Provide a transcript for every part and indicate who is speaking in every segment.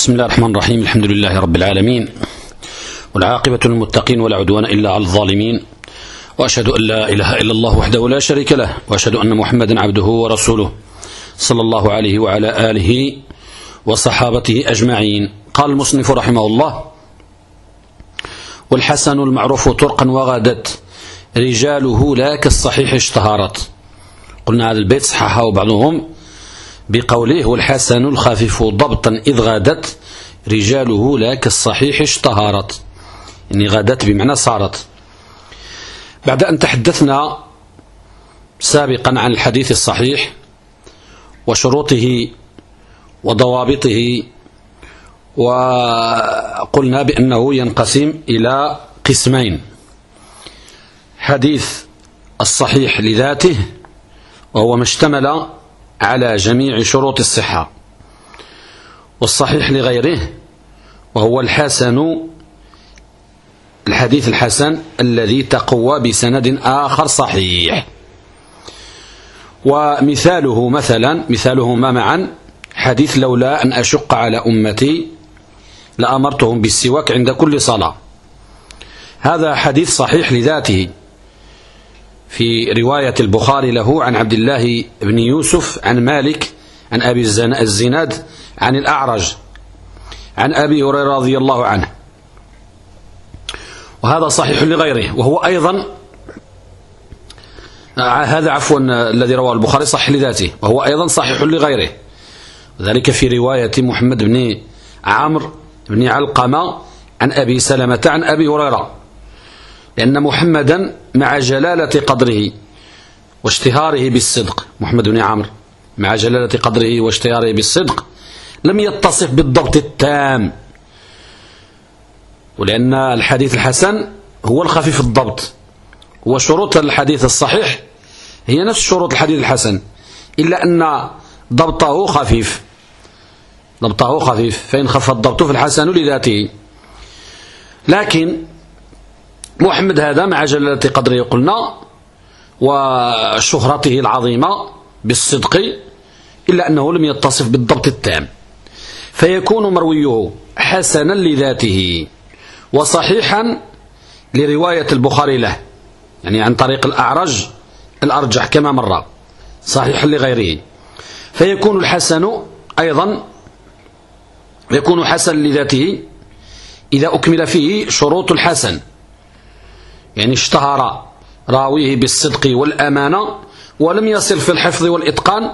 Speaker 1: بسم الله الرحمن الرحيم الحمد لله رب العالمين والعاقبة للمتقين ولا عدوان إلا على الظالمين وأشهد أن لا إله إلا الله وحده لا شريك له وأشهد أن محمدا عبده ورسوله صلى الله عليه وعلى آله وصحابته أجمعين. قال المصنف رحمه الله والحسن المعروف طرقا وغادت رجاله لا كالصحيح اشتهرت. قلنا هذا البيت صححه بعضهم بقوله والحسن الخفيف ضبطا إذ غادت رجاله لا كالصحيح اشتهرت. يعني غادت بمعنى صارت. بعد أن تحدثنا سابقا عن الحديث الصحيح وشروطه وضوابطه وقلنا بأنه ينقسم إلى قسمين. حديث الصحيح لذاته وهو ما اشتمل على جميع شروط الصحة. والصحيح لغيره وهو الحسن الحديث الحسن الذي تقوى بسند آخر صحيح. ومثاله مثلا مثالهما معا حديث لولا أن أشق على أمتي لأمرتهم بالسواك عند كل صلاة. هذا حديث صحيح لذاته. في رواية البخاري له عن عبد الله بن يوسف عن مالك عن أبي الزناد عن الأعرج عن أبي هريرة رضي الله عنه. وهذا صحيح لغيره وهو أيضا هذا عفوا الذي رواه البخاري صحيح لذاته وهو أيضا صحيح لغيره. ذلك في رواية محمد بن عمرو بن علقمة عن أبي سلمة عن أبي هريرة. لأن محمدا مع جلالة قدره واشتهاره بالصدق. محمد بن عمرو مع جلالة قدره واشتهاره بالصدق. لم يتصف بالضبط التام. ولأن الحديث الحسن هو الخفيف الضبط. وشروط الحديث الصحيح هي نفس شروط الحديث الحسن. إلا أن ضبطه خفيف. ضبطه خفيف. فإن خف الضبط فالحسن لذاته. لكن محمد هذا مع جلالة قدره قلنا وشهرته العظيمة بالصدق إلا أنه لم يتصف بالضبط التام. فيكون مرويه حسنا لذاته وصحيحا لرواية البخاري له يعني عن طريق الأعرج الأرجح كما مر صحيحا لغيره. فيكون الحسن أيضا يكون حسن لذاته إذا أكمل فيه شروط الحسن. يعني اشتهر راويه بالصدق والأمانة ولم يصل في الحفظ والإتقان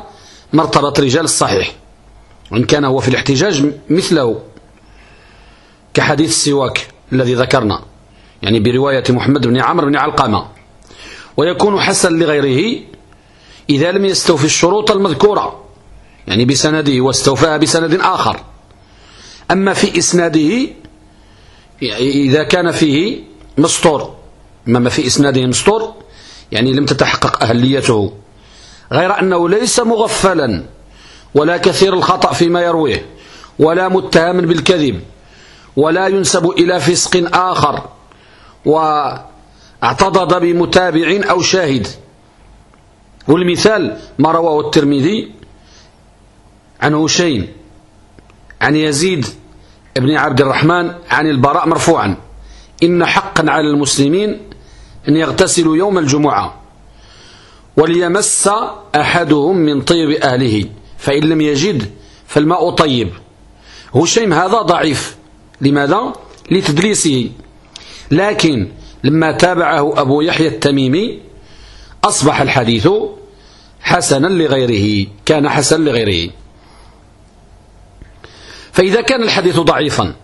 Speaker 1: مرتبة رجال الصحيح وإن كان هو في الاحتجاج مثله كحديث السواك الذي ذكرنا يعني برواية محمد بن عمرو بن علقمة ويكون حسن لغيره إذا لم يستوفي الشروط المذكورة يعني بسنده واستوفاها بسند آخر. أما في إسناده إذا كان فيه مسطور ما في إسناده مسطور يعني لم تتحقق أهليته. غير أنه ليس مغفلا ولا كثير الخطأ فيما يرويه ولا متهم بالكذب ولا ينسب إلى فسق آخر واعتضد بمتابع أو شاهد. والمثال ما رواه الترمذي عن هشيم عن يزيد بن عبد الرحمن عن البراء مرفوعا. إن حقا على المسلمين أن يغتسلوا يوم الجمعة وليمس أحدهم من طيب أهله فإن لم يجد فالماء طيب. هشيم هذا ضعيف. لماذا؟ لتدليسه. لكن لما تابعه أبو يحيى التميمي أصبح الحديث حسنا لغيره كان حسن لغيره. فإذا كان الحديث ضعيفا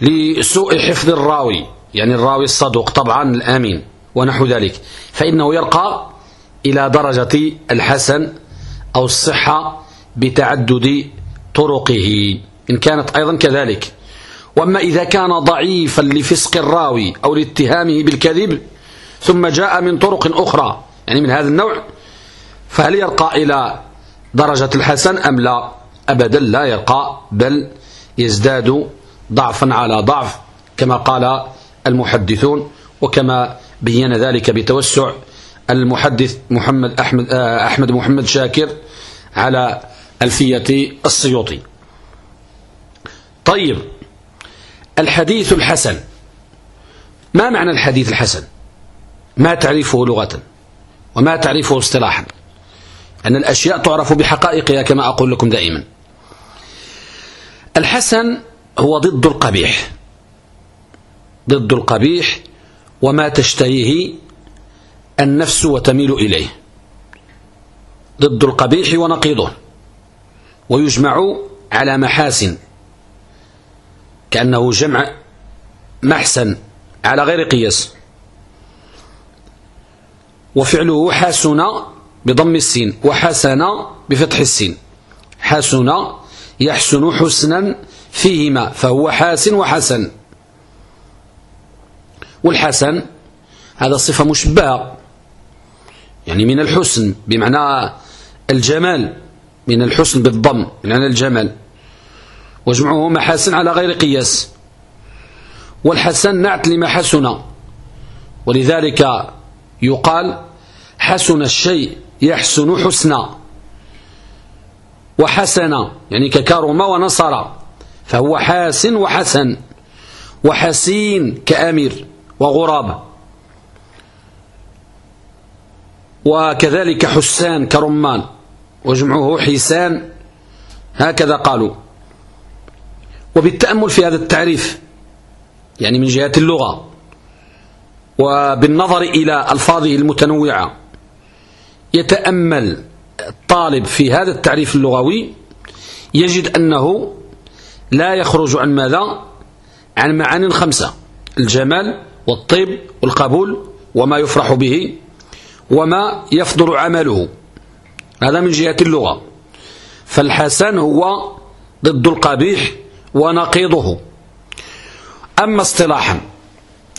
Speaker 1: لسوء حفظ الراوي يعني الراوي الصدوق طبعا الآمين ونحو ذلك. فإنه يرقى إلى درجة الحسن أو الصحة بتعدد طرقه إن كانت أيضا كذلك. وأما إذا كان ضعيفا لفسق الراوي أو لاتهامه بالكذب ثم جاء من طرق أخرى يعني من هذا النوع فهل يرقى إلى درجة الحسن أم لا؟ أبدا لا يرقى بل يزداد ضعفا على ضعف كما قال المحدثون وكما بين ذلك بتوسع المحدث محمد أحمد, أحمد محمد شاكر على ألفية السيوطي. طيب الحديث الحسن. ما معنى الحديث الحسن؟ ما تعريفه لغة وما تعريفه اصطلاحا. أن الأشياء تعرف بحقائقها كما أقول لكم دائما. الحسن هو ضد القبيح. ضد القبيح وما تشتهيه النفس وتميل إليه. ضد القبيح ونقيضه. ويجمع على محاسن كأنه جمع محسن على غير قياس. وفعله حسن بضم السين وحسن بفتح السين. حسن يحسن حسنا فيهما فهو حاسن وحسن. والحسن هذا صفة مشبهة. يعني من الحسن بمعنى الجمال من الحسن بالضم بمعنى الجمال. وجمعه محاسن على غير قياس. والحسن نعت لما حسن. ولذلك يقال حسن الشيء يحسن حسنا. وحسن يعني ككرم ونصر. فهو حاسن وحسن. وحسين كأمير. وغراب وكذلك حسان كرمان وجمعه حسان هكذا قالوا. وبالتأمل في هذا التعريف يعني من جهة اللغة وبالنظر إلى ألفاظه المتنوعة يتأمل الطالب في هذا التعريف اللغوي يجد أنه لا يخرج عن ماذا؟ عن معان خمسة. الجمال والطيب والقبول وما يفرح به وما يفضل عمله. هذا من جهة اللغة. فالحسن هو ضد القبيح ونقيضه. أما اصطلاحا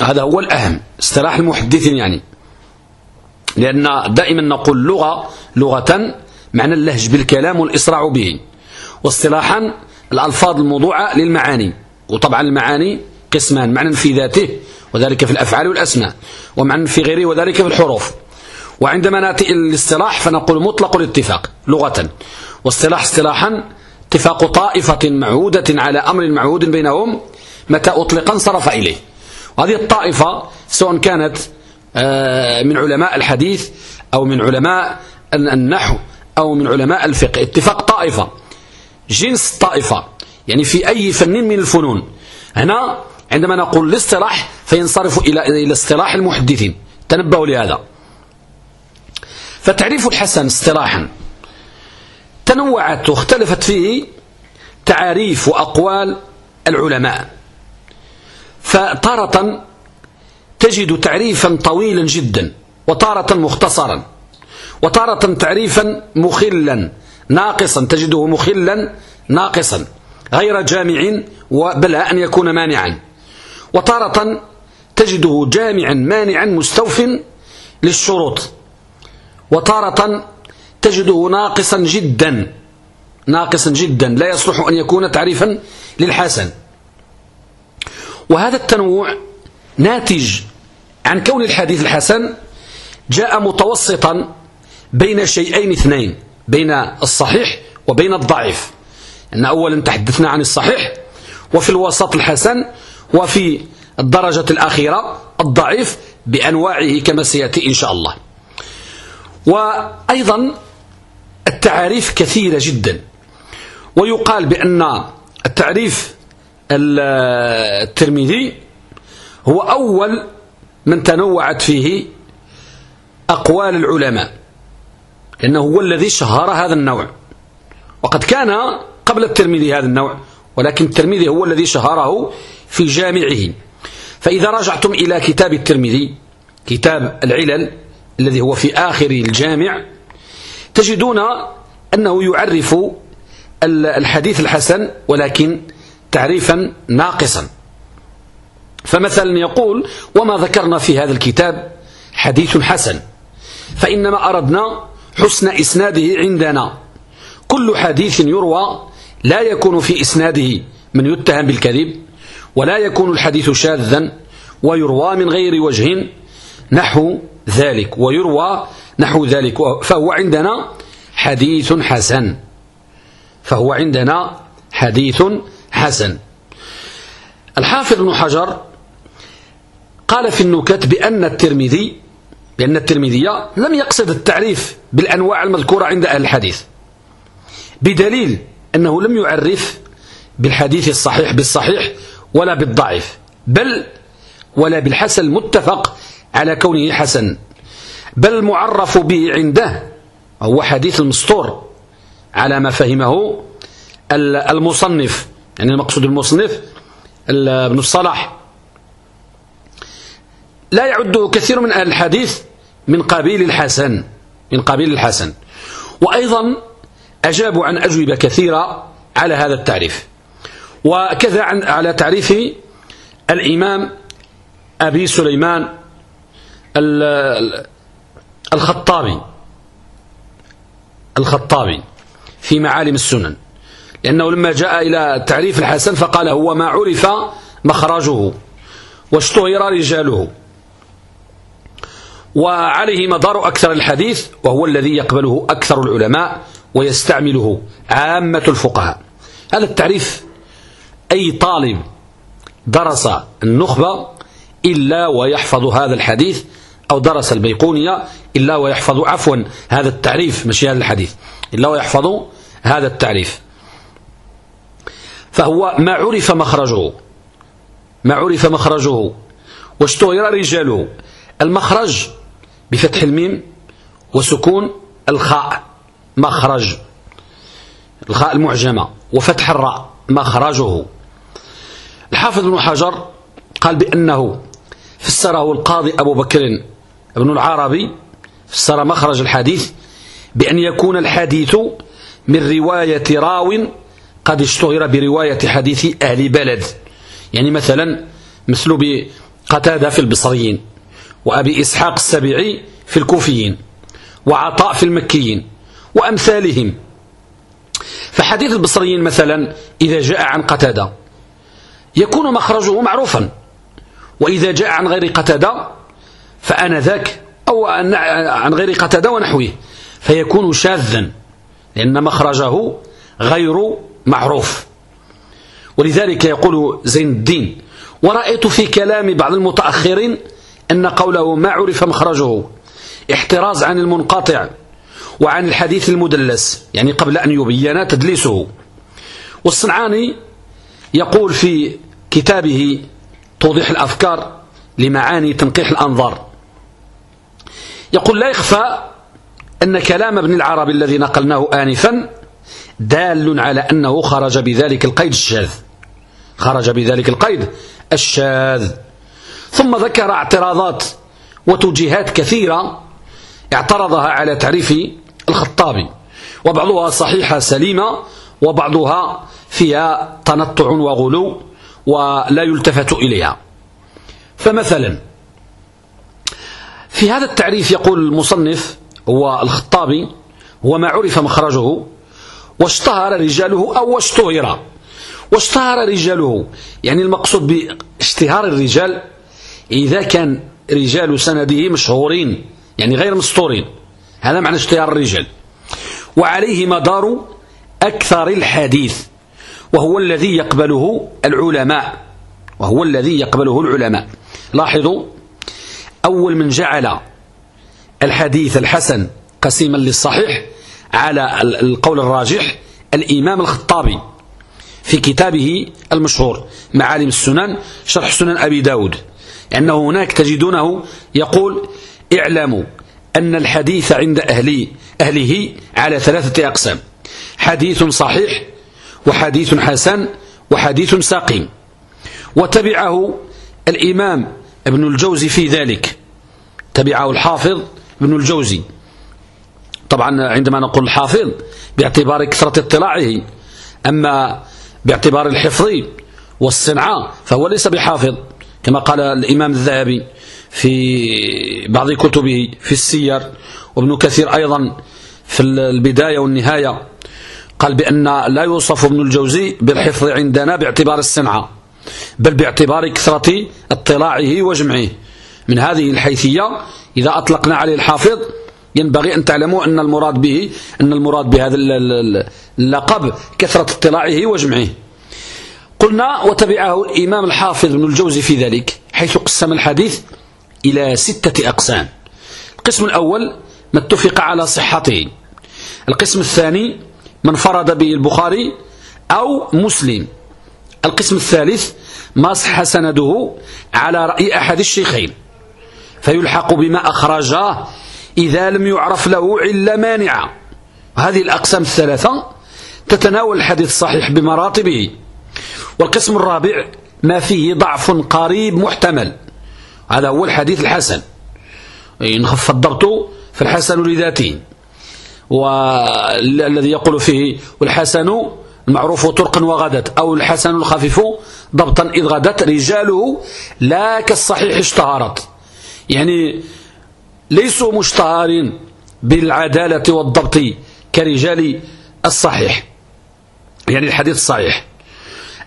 Speaker 1: هذا هو الأهم اصطلاح المحدثين يعني. لأن دائما نقول لغة لغة معنى اللهج بالكلام والإسراع به. واصطلاحا الألفاظ الموضوعة للمعاني وطبعا المعاني قسمان معنى في ذاته وذلك في الأفعال والأسماء ومعنى في غيره وذلك في الحروف. وعندما نأتي إلى الاصطلاح فنقول مطلق الاتفاق لغة. واصطلاح اصطلاحا اتفاق طائفة معهودة على أمر معهود بينهم متى أطلق انصرف إليه. وهذه الطائفة سواء كانت آه، من علماء الحديث أو من علماء النحو أو من علماء الفقه. اتفاق طائفة جنس طائفة يعني في أي فن من الفنون. هنا عندما نقول الاصطلاح فينصرف إلى اصطلاح المحدثين. تنبهوا لهذا. فتعريف الحسن اصطلاحا. تنوعت واختلفت فيه تعاريف وأقوال العلماء. فتارة تجد تعريفا طويلا جدا وتارة مختصرا. وتارة تعريفا مخلا ناقصا تجده مخلا ناقصا. غير جامع بل أن يكون مانعا. وتارة تجده جامعا مانعا مستوف للشروط. وتارة تجده ناقصا جدا ناقصا جدا لا يصلح أن يكون تعريفا للحسن. وهذا التنوع ناتج عن كون الحديث الحسن جاء متوسطا بين شيئين اثنين بين الصحيح وبين الضعيف. أن أولا تحدثنا عن الصحيح وفي الوسط الحسن وفي الدرجة الأخيرة الضعيف بأنواعه كما سيأتي إن شاء الله. وأيضا التعاريف كثيرة جدا. ويقال بأن التعريف الترمذي هو أول من تنوعت فيه أقوال العلماء لأنه هو الذي شهر هذا النوع. وقد كان قبل الترمذي هذا النوع ولكن الترمذي هو الذي شهره في جامعه. فإذا رجعتم إلى كتاب الترمذي كتاب العلل الذي هو في آخر الجامع تجدون أنه يعرف الحديث الحسن ولكن تعريفا ناقصا. فمثلا يقول وما ذكرنا في هذا الكتاب حديث حسن فإنما أردنا حسن إسناده عندنا. كل حديث يروى لا يكون في إسناده من يتهم بالكذب ولا يكون الحديث شاذا ويروى من غير وجه نحو ذلك ويروى نحو ذلك. فهو عندنا حديث حسن. فهو عندنا حديث حسن. الحافظ ابن حجر قال في النكت بأن الترمذي بأن الترمذي لم يقصد التعريف بالأنواع المذكورة عند أهل الحديث بدليل أنه لم يعرف بالحديث الصحيح بالصحيح ولا بالضعيف بل ولا بالحسن المتفق على كونه حسن. بل المعرف به عنده هو حديث المسطور على ما فهمه المصنف. يعني المقصود المصنف ابن الصلاح لا يعده كثير من أهل الحديث من قبيل الحسن من قبيل الحسن. وأيضا أجابوا عن أجوبة كثيرة على هذا التعريف. وكذا عن على تعريف الإمام أبي سليمان الخطابي. الخطابي في معالم السنن. لأنه لما جاء إلى تعريف الحسن فقال هو ما عرف مخرجه واشتهر رجاله. وعليه مدار أكثر الحديث وهو الذي يقبله أكثر العلماء ويستعمله عامة الفقهاء. هذا التعريف أي طالب درس النخبة إلا ويحفظ هذا الحديث أو درس البيقونية إلا ويحفظ عفوا هذا التعريف مش هذا الحديث إلا ويحفظ هذا التعريف. فهو ما عرف مخرجه ما عرف مخرجه. واشتهر رجاله المخرج بفتح الميم وسكون الخاء مخرج الخاء المعجمة وفتح الراء مخرجه. الحافظ بن حجر قال بأنه فسره القاضي أبو بكر ابن العربي فسر مخرج الحديث بأن يكون الحديث من رواية راو قد اشتهر برواية حديث أهل بلد. يعني مثلا مثل بقتادة في البصريين وأبي إسحاق السبيعي في الكوفيين وعطاء في المكيين وأمثالهم. فحديث البصريين مثلا إذا جاء عن قتادة يكون مخرجه معروفا. وإذا جاء عن غير قتادة فأنا ذاك أو عن غير قتادة ونحوه فيكون شاذا لأن مخرجه غير معروف. ولذلك يقول زين الدين ورأيت في كلام بعض المتأخرين أن قوله ما عرف مخرجه احتراز عن المنقطع وعن الحديث المدلس يعني قبل أن يبين تدليسه. والصنعاني يقول في كتابه توضيح الأفكار لمعاني تنقيح الأنظار. يقول لا يخفى أن كلام ابن العربي الذي نقلناه آنفا دال على أنه خرج بذلك القيد الشاذ. خرج بذلك القيد الشاذ. ثم ذكر اعتراضات وتوجيهات كثيرة اعترضها على تعريف الخطابي وبعضها صحيحة سليمة وبعضها فيها تنطع وغلو. ولا يلتفت إليها. فمثلا في هذا التعريف يقول المصنف هو الخطابي هو ما عرف مخرجه واشتهر رجاله أو اشتهر. واشتهر رجاله يعني المقصود باشتهار الرجال إذا كان رجال سنده مشهورين يعني غير مسطورين. هذا معنى اشتهار الرجال. وعليه مدار أكثر الحديث. وهو الذي يقبله العلماء. وهو الذي يقبله العلماء. لاحظوا أول من جعل الحديث الحسن قسيما للصحيح على القول الراجح الإمام الخطابي في كتابه المشهور معالم السنن شرح سنن أبي داود. لأنه هناك تجدونه يقول اعلموا أن الحديث عند أهلي أهله على ثلاثة أقسام. حديث صحيح وحديث حسن وحديث ساقيم وتبعه الإمام ابن الجوزي في ذلك. تبعه الحافظ ابن الجوزي. طبعا عندما نقول الحافظ باعتبار كثرة اطلاعه أما باعتبار الحفظ والصنعة فهو ليس بحافظ كما قال الإمام الذهبي في بعض كتبه في السير. وابن كثير أيضا في البداية والنهاية قال بأن لا يوصف ابن الجوزي بالحفظ عندنا باعتبار الصنعة بل باعتبار كثرة اطلاعه وجمعه. من هذه الحيثية إذا أطلقنا عليه الحافظ ينبغي أن تعلموا أن المراد به أن المراد بهذا اللقب كثرة اطلاعه وجمعه. قلنا وتبعه الإمام الحافظ ابن الجوزي في ذلك حيث قسم الحديث إلى ستة أقسام. القسم الأول ما اتفق على صحته القسم الثاني من فرد به البخاري أو مسلم. القسم الثالث ما صح سنده على رأي أحد الشيخين فيلحق بما أخرجاه إذا لم يعرف له علة مانعة. هذه الأقسام الثلاثة تتناول الحديث الصحيح بمراتبه والقسم الرابع ما فيه ضعف قريب محتمل. هذا هو الحديث الحسن. إن خف الضبط فالحسن لذاته. والذي يقول فيه والحسن المعروف طرق وغدت أو الحسن الخفيف ضبطا إذ غدت رجاله لا كالصحيح اشتهرت. يعني ليسوا مشتهرين بالعدالة والضبط كرجال الصحيح. يعني الحديث الصحيح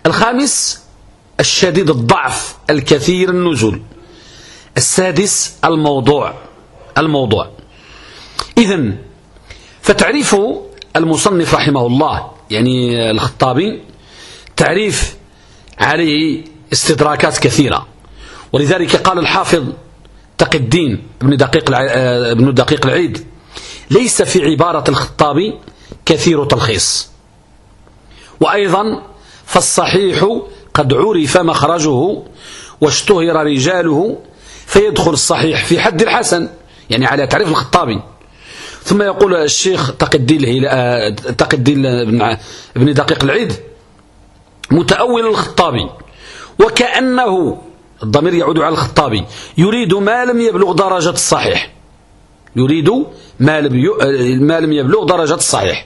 Speaker 1: الخامس الشديد الضعف الكثير النزول. السادس الموضوع الموضوع. إذن فتعريف المصنف رحمه الله يعني الخطابي تعريف عليه استدراكات كثيرة. ولذلك قال الحافظ تقي الدين ابن دقيق آه، ابن دقيق العيد ليس في عبارة الخطابي كثير تلخيص. وأيضا فالصحيح قد عرف مخرجه واشتهر رجاله فيدخل الصحيح في حد الحسن يعني على تعريف الخطابي. ثم يقول الشيخ تقي الدين آه، تقي الدين ابن دقيق العيد متأول الخطابي وكأنه الضمير يعود على الخطابي يريد ما لم يبلغ درجة الصحيح. يريد ما لم ما لم يبلغ درجة الصحيح.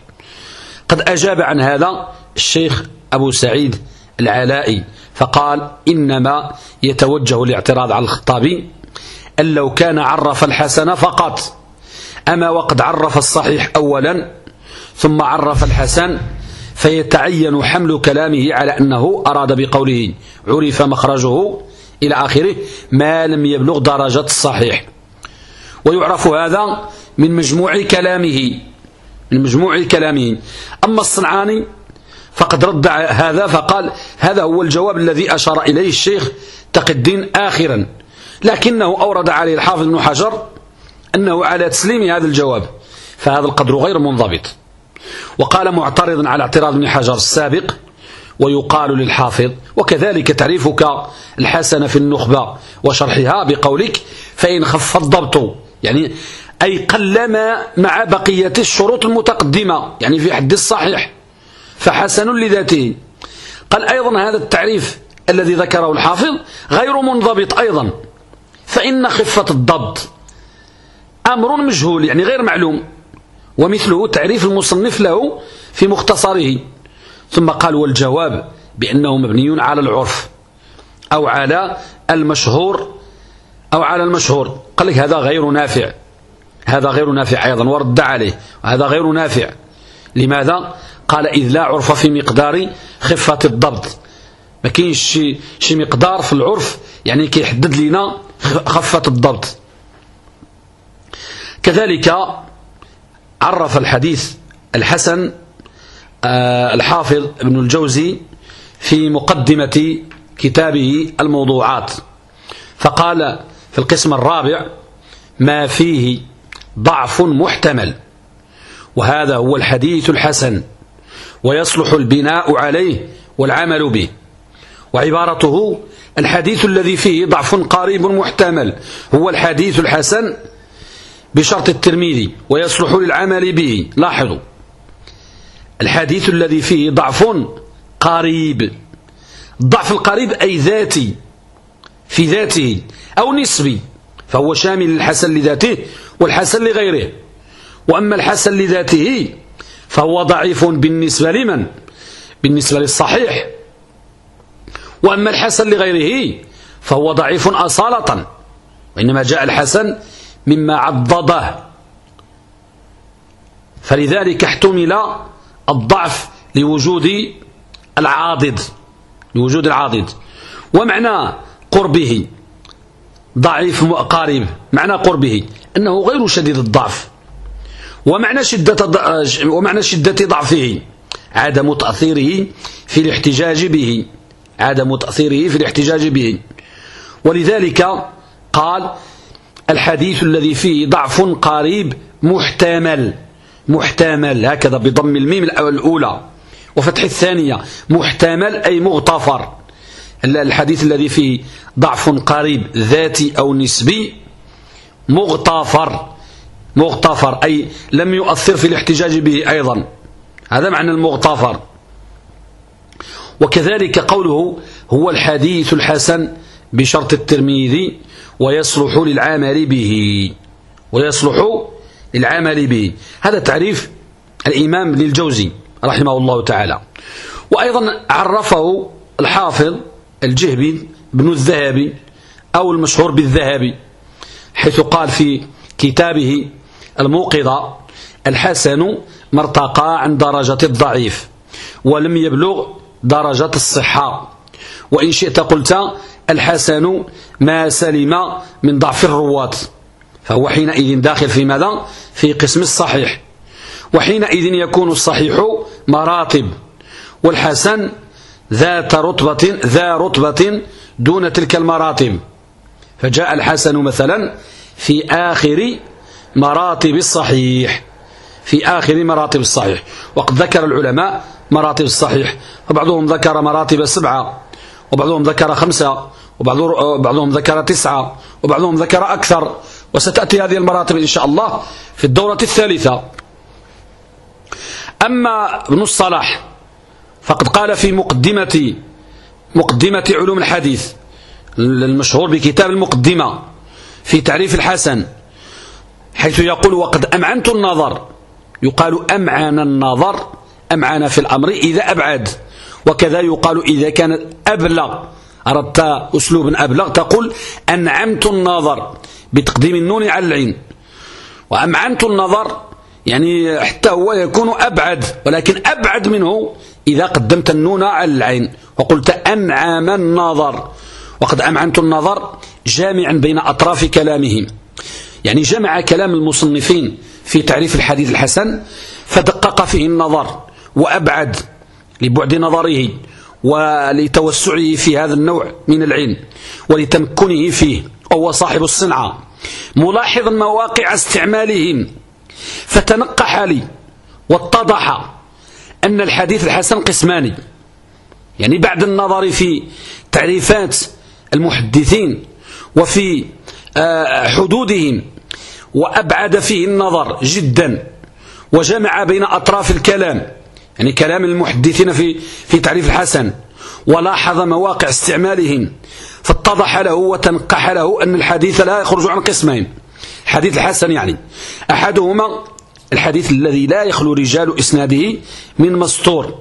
Speaker 1: قد أجاب عن هذا الشيخ أبو سعيد العلائي فقال إنما يتوجه الاعتراض على الخطابي أن لو كان عرف الحسن فقط. أما وقد عرف الصحيح أولا ثم عرف الحسن فيتعين حمل كلامه على أنه أراد بقوله عرف مخرجه إلى آخره ما لم يبلغ درجة الصحيح. ويعرف هذا من مجموع كلامه من مجموع كلامه. أما الصنعاني فقد رد هذا فقال هذا هو الجواب الذي أشار إليه الشيخ تقي الدين آخرا لكنه أورد عليه الحافظ بن حجر أنه على تسليم هذا الجواب فهذا القدر غير منضبط. وقال معترضا على اعتراض ابن حجر السابق ويقال للحافظ وكذلك تعريفك الحسن في النخبة وشرحها بقولك فإن خف الضبط. يعني أي قلما مع بقية الشروط المتقدمة يعني في حد الصحيح فحسن لذاته. قال أيضا هذا التعريف الذي ذكره الحافظ غير منضبط أيضا فإن خفة الضبط. أمر مجهول يعني غير معلوم. ومثله تعريف المصنف له في مختصره. ثم قال والجواب بأنه مبني على العرف أو على المشهور أو على المشهور. قال لك هذا غير نافع. هذا غير نافع أيضا ورد عليه. وهذا غير نافع. لماذا؟ قال إذ لا عرف في مقدار خفة الضبط. ما كاينش شي مقدار في العرف يعني كيحدد لنا خفة الضبط. كذلك عرف الحديث الحسن آه، الحافظ ابن الجوزي في مقدمة كتابه الموضوعات. فقال في القسم الرابع ما فيه ضعف محتمل وهذا هو الحديث الحسن ويصلح البناء عليه والعمل به. وعبارته الحديث الذي فيه ضعف قريب محتمل هو الحديث الحسن بشرط الترمذي ويصلح للعمل به. لاحظوا. الحديث الذي فيه ضعف قريب. الضعف القريب أي ذاتي. في ذاته. أو نسبي. فهو شامل للحسن لذاته والحسن لغيره. وأما الحسن لذاته فهو ضعيف بالنسبة لمن؟ بالنسبة للصحيح. وأما الحسن لغيره فهو ضعيف أصالة. وإنما جاء الحسن مما عضده. فلذلك احتمل الضعف لوجود العاضد لوجود العاضد. ومعنى قربه ضعيف قارب معنى قربه أنه غير شديد الضعف. ومعنى شدة ومعنى شدة ضعفه عدم تأثيره في الاحتجاج به. عدم تأثيره في الاحتجاج به. ولذلك قال الحديث الذي فيه ضعف قريب محتمل محتمل هكذا بضم الميم الأولى. وفتح الثانية محتمل أي مغتفر. الحديث الذي فيه ضعف قريب ذاتي أو نسبي مغتفر. مغتفر أي لم يؤثر في الاحتجاج به أيضا. هذا معنى المغتفر. وكذلك قوله هو الحديث الحسن بشرط الترمذي ويصلح للعمل به. ويصلح للعمل به. هذا تعريف الإمام للجوزي رحمه الله تعالى. وأيضا عرفه الحافظ الجهبي بن الذهبي أو المشهور بالذهبي حيث قال في كتابه الموقظة الحسن مرتقى عن درجة الضعيف ولم يبلغ درجة الصحة. وإن شئت قلت الحسن ما سلم من ضعف الرواة. فهو حينئذ داخل في ماذا؟ في قسم الصحيح. وحينئذ يكون الصحيح مراتب والحسن ذات رتبة ذا رتبة دون تلك المراتب. فجاء الحسن مثلا في آخر مراتب الصحيح. في آخر مراتب الصحيح. وقد ذكر العلماء مراتب الصحيح. وبعضهم ذكر مراتب سبعة وبعضهم ذكر خمسة وبعضهم ذكر تسعة وبعضهم ذكر أكثر وستأتي هذه المراتب إن شاء الله في الدورة الثالثة. أما ابن الصلاح فقد قال في مقدمة مقدمة علوم الحديث المشهور بكتاب المقدمة في تعريف الحسن حيث يقول وقد أمعنت النظر يقال أمعن النظر أمعن في الأمر إذا أبعد وكذا يقال إذا كان أبلغ أردت أسلوبا أبلغ تقول أنعمت النظر بتقديم النون على العين. وأمعنت النظر يعني حتى هو يكون أبعد ولكن أبعد منه إذا قدمت النون على العين. وقلت أنعم النظر. وقد أمعنت النظر جامعا بين أطراف كلامهم. يعني جمع كلام المصنفين في تعريف الحديث الحسن فدقق فيه النظر وأبعد. لبعد نظره ولتوسعه في هذا النوع من العلم ولتمكنه فيه. وهو صاحب الصنعة ملاحظا مواقع استعمالهم. فتنقح لي واتضح أن الحديث الحسن قسماني. يعني بعد النظر في تعريفات المحدثين وفي آه، حدودهم وأبعد فيه النظر جدا وجمع بين أطراف الكلام. يعني كلام المحدثين في في تعريف الحسن ولاحظ مواقع استعمالهم فاتضح له وتنقح له أن الحديث لا يخرج عن قسمين. حديث الحسن يعني أحدهما الحديث الذي لا يخلو رجال إسناده من مستور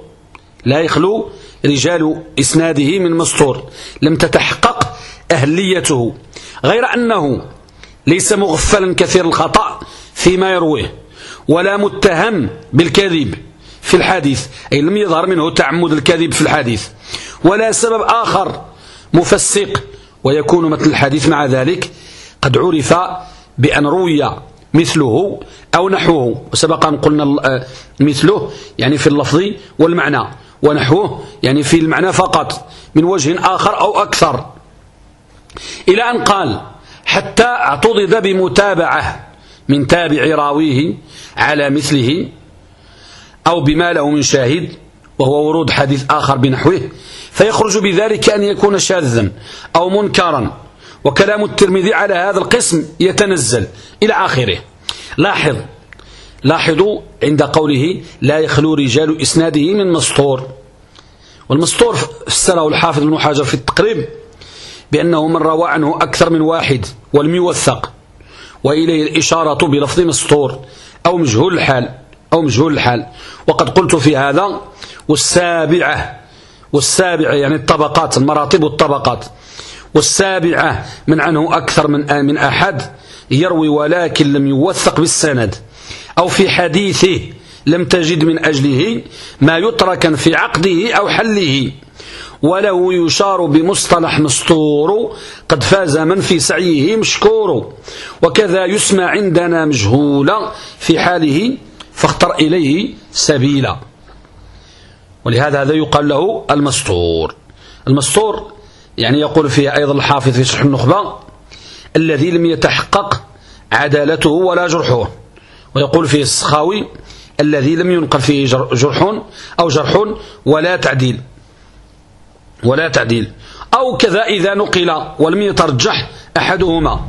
Speaker 1: لا يخلو رجال إسناده من مستور لم تتحقق أهليته. غير أنه ليس مغفلا كثير الخطأ فيما يرويه ولا متهم بالكذب. في الحديث أي لم يظهر منه تعمد الكذب في الحديث. ولا سبب آخر مفسق ويكون مثل الحديث مع ذلك قد عرف بأن روي مثله أو نحوه. وسبق أن قلنا آه، مثله يعني في اللفظ والمعنى. ونحوه يعني في المعنى فقط من وجه آخر أو أكثر. إلى أن قال حتى اعتضد بمتابعة من تابع راويه على مثله أو بما له من شاهد وهو ورود حديث آخر بنحوه فيخرج بذلك أن يكون شاذا أو منكرا. وكلام الترمذي على هذا القسم يتنزل إلى آخره. لاحظ لاحظوا عند قوله لا يخلو رجال إسناده من مسطور والمسطور فسره الحافظ بن حجر في التقريب بأنه من روى عنه أكثر من واحد ولم يوثق وإليه الإشارة بلفظ مسطور أو مجهول الحال. أو مجهول الحال. وقد قلت في هذا والسابعة والسابعة يعني الطبقات المراتب والطبقات. والسابعة من عنه أكثر من من أحد يروي ولكن لم يوثق بالسند. أو في حديثه لم تجد من أجله ما يتركا في عقده أو حله. وله يشار بمصطلح مسطور قد فاز من في سعيه مشكور. وكذا يسمى عندنا مجهولا في حاله فاختر إليه سبيلا. ولهذا هذا يقال له المسطور المستور يعني يقول فيه أيضا الحافظ في شرح النخبة الذي لم يتحقق عدالته ولا جرحه. ويقول فيه السخاوي الذي لم ينقل فيه جرح أو جرح ولا تعديل. ولا تعديل. أو كذا إذا نقل ولم يترجح أحدهما.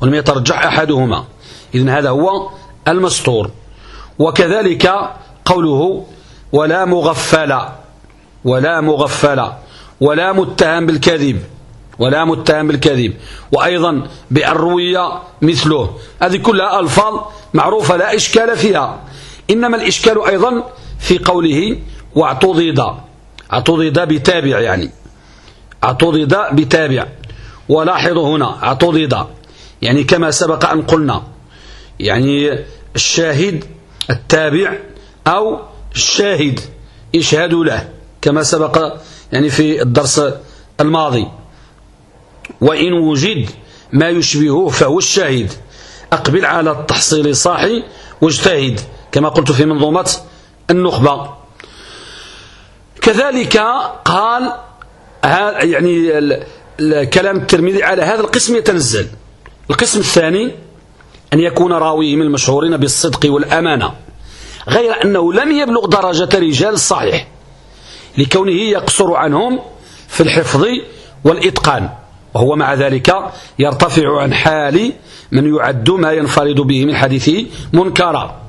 Speaker 1: ولم يترجح أحدهما. إذن هذا هو المستور. وكذلك قوله ولا مغفل ولا مغفل ولا متهم بالكذب ولا متهم بالكذب. وأيضا بأن مثله. هذه كلها ألفاظ معروفة لا إشكال فيها. إنما الإشكال أيضا في قوله واعتضد اعتضد بتابع يعني. اعتضد بتابع. ولاحظوا هنا اعتضد يعني كما سبق أن قلنا. يعني الشاهد التابع أو الشاهد إشهاد له كما سبق يعني في الدرس الماضي. وإن وجد ما يشبهه فهو الشاهد. أقبل على التحصيل صاحي واجتهد كما قلت في منظومة النخبة. كذلك قال يعني كلام الترمذي على هذا القسم يتنزل. القسم الثاني أن يكون راويه من المشهورين بالصدق والأمانة غير أنه لم يبلغ درجة رجال الصحيح لكونه يقصر عنهم في الحفظ والإتقان وهو مع ذلك يرتفع عن حال من يعد ما ينفرد به من حديثه منكرا.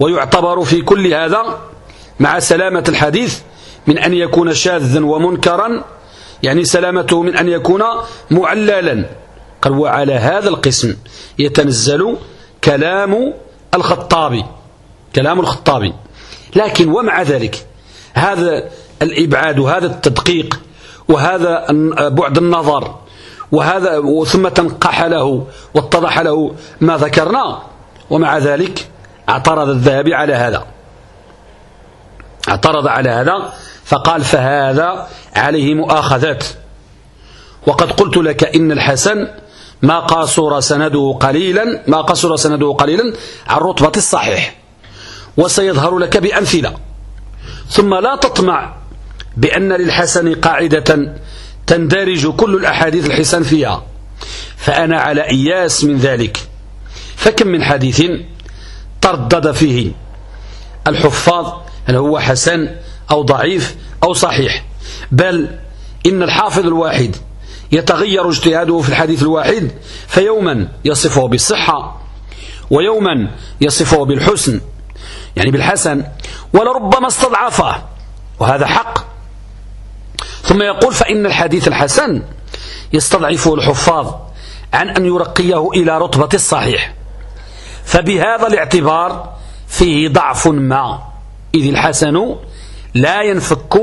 Speaker 1: ويعتبر في كل هذا مع سلامة الحديث من أن يكون شاذا ومنكرا يعني سلامته من أن يكون معللا قال وعلى هذا القسم يتنزل كلام الخطابي كلام الخطابي لكن ومع ذلك هذا الإبعاد وهذا التدقيق وهذا بعد النظر وهذا ثم تنقح له واتضح له ما ذكرنا ومع ذلك اعترض الذهبي على هذا. اعترض على هذا فقال فهذا عليه مؤاخذات. وقد قلت لك إن الحسن ما قاصر سنده قليلا ما قصر سنده قليلا عن رتبة الصحيح. وسيظهر لك بأمثلة. ثم لا تطمع بأن للحسن قاعدة تندرج كل الأحاديث الحسن فيها. فأنا على إياس من ذلك. فكم من حديث تردد فيه الحفاظ هل هو حسن أو ضعيف أو صحيح. بل إن الحافظ الواحد يتغير اجتهاده في الحديث الواحد فيوما يصفه بالصحة ويوما يصفه بالحسن يعني بالحسن ولربما استضعفه وهذا حق. ثم يقول فإن الحديث الحسن يستضعفه الحفاظ عن أن يرقيه إلى رتبة الصحيح. فبهذا الاعتبار فيه ضعف ما إذ الحسن لا ينفك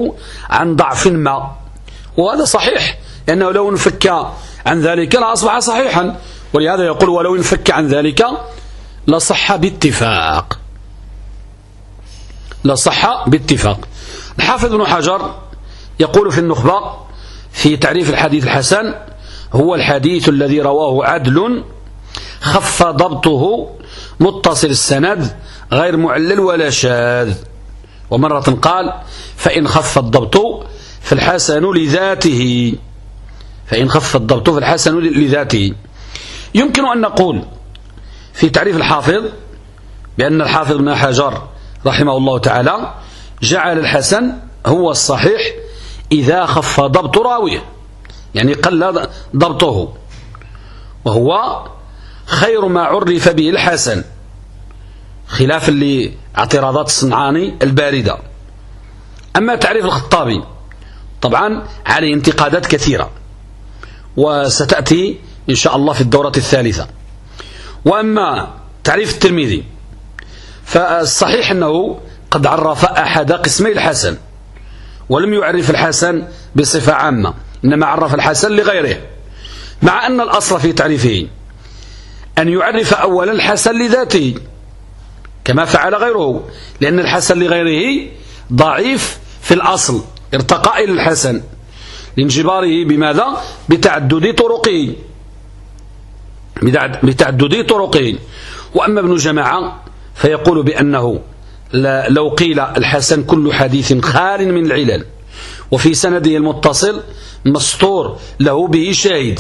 Speaker 1: عن ضعف ما وهذا صحيح. لأنه لو انفك عن ذلك لأصبح صحيحا. ولهذا يقول ولو انفك عن ذلك لصح باتفاق. لصح باتفاق. الحافظ ابن حجر يقول في النخبة في تعريف الحديث الحسن هو الحديث الذي رواه عدل خف ضبطه متصل السند غير معلل ولا شاذ. ومرة قال فإن خف الضبط فالحسن لذاته. فإن خف الضبط فالحسن لذاته. يمكن أن نقول في تعريف الحافظ بأن الحافظ ابن حجر رحمه الله تعالى جعل الحسن هو الصحيح إذا خف ضبط راويه يعني قل ضبطه وهو خير ما عرف به الحسن خلافا لاعتراضات الصنعاني الباردة. أما تعريف الخطابي طبعا عليه انتقادات كثيرة. وستأتي إن شاء الله في الدورة الثالثة. وأما تعريف الترمذي فالصحيح أنه قد عرف أحد قسمي الحسن ولم يعرف الحسن بصفة عامة إنما عرف الحسن لغيره مع أن الأصل في تعريفه أن يعرف أولا الحسن لذاته كما فعل غيره لأن الحسن لغيره ضعيف في الأصل ارتقى إلى الحسن. لانجباره بماذا؟ بتعدد طرقه. بتعدد طرقه. وأما ابن جماعة فيقول بأنه لو قيل الحسن كل حديث خال من العلل وفي سنده المتصل مسطور له به شاهد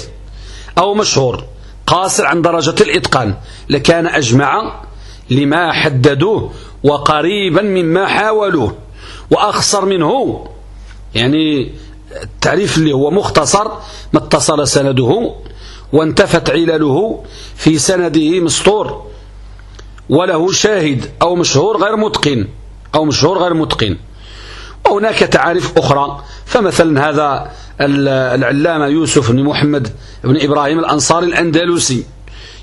Speaker 1: أو مشهور قاصر عن درجة الإتقان لكان أجمع لما حددوه وقريبا مما حاولوه وأخصر منه. يعني التعريف اللي هو مختصر ما اتصل سنده وانتفت علله في سنده مسطور وله شاهد أو مشهور غير متقن أو مشهور غير متقن. وهناك تعاريف أخرى فمثلا هذا العلامة يوسف بن محمد بن إبراهيم الأنصاري الأندلسي.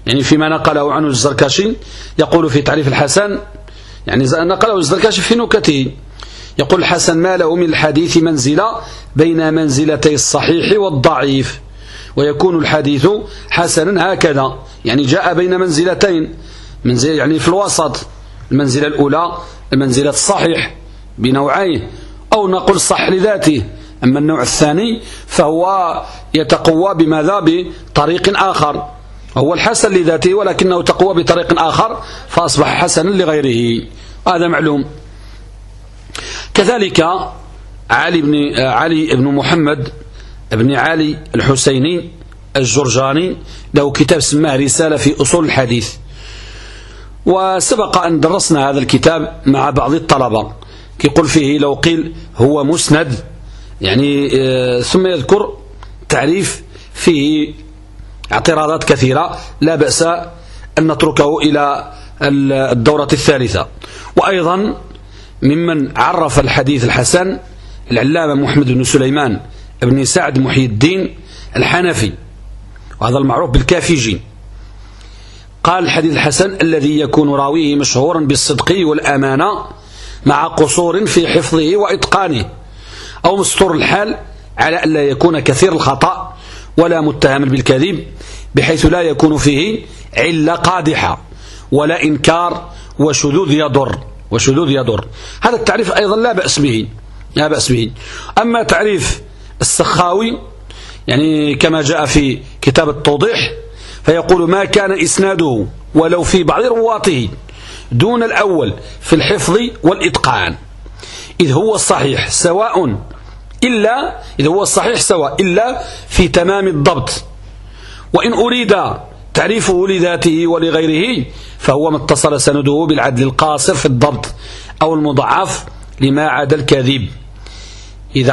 Speaker 1: يعني فيما نقله عنه الزركاشي يقول في تعريف الحسن يعني نقله الزركاشي في نكته. يقول الحسن ما له من الحديث منزلة بين منزلتي الصحيح والضعيف. ويكون الحديث حسنا هكذا. يعني جاء بين منزلتين. منزل يعني في الوسط. المنزلة الأولى المنزلة الصحيح بنوعين. أو نقول صح لذاته. أما النوع الثاني فهو يتقوى بماذا؟ بطريق آخر. هو الحسن لذاته ولكنه تقوى بطريق آخر فأصبح حسنا لغيره. هذا معلوم. كذلك علي بن علي بن محمد بن علي الحسيني الجرجاني له كتاب سماه رسالة في أصول الحديث. وسبق أن درسنا هذا الكتاب مع بعض الطلبة. يقول فيه لو قيل هو مسند يعني آه، ثم يذكر تعريف فيه اعتراضات كثيرة. لا بأس أن نتركه إلى الدورة الثالثة. وأيضا ممن عرف الحديث الحسن العلامة محمد بن سليمان بن سعد محي الدين الحنفي وهذا المعروف بالكافيجي قال الحديث الحسن الذي يكون راويه مشهورا بالصدق والأمانة مع قصور في حفظه وإتقانه أو مستور الحال على أن لا يكون كثير الخطأ ولا متهم بالكذب بحيث لا يكون فيه علة قادحة ولا إنكار وشذوذ يضر. وشذوذ يضر. هذا التعريف أيضا لا بأس به لا بأس به. أما تعريف السخاوي يعني كما جاء في كتاب التوضيح فيقول ما كان إسناده ولو في بعض رواته دون الأول في الحفظ والإتقان. إذ هو الصحيح سواء إلا إذ هو الصحيح سواء إلا في تمام الضبط. وإن أريد تعريفه لذاته ولغيره فهو ما اتصل سنده بالعدل القاصر في الضبط أو المضعف لما عدا الكاذب. إذا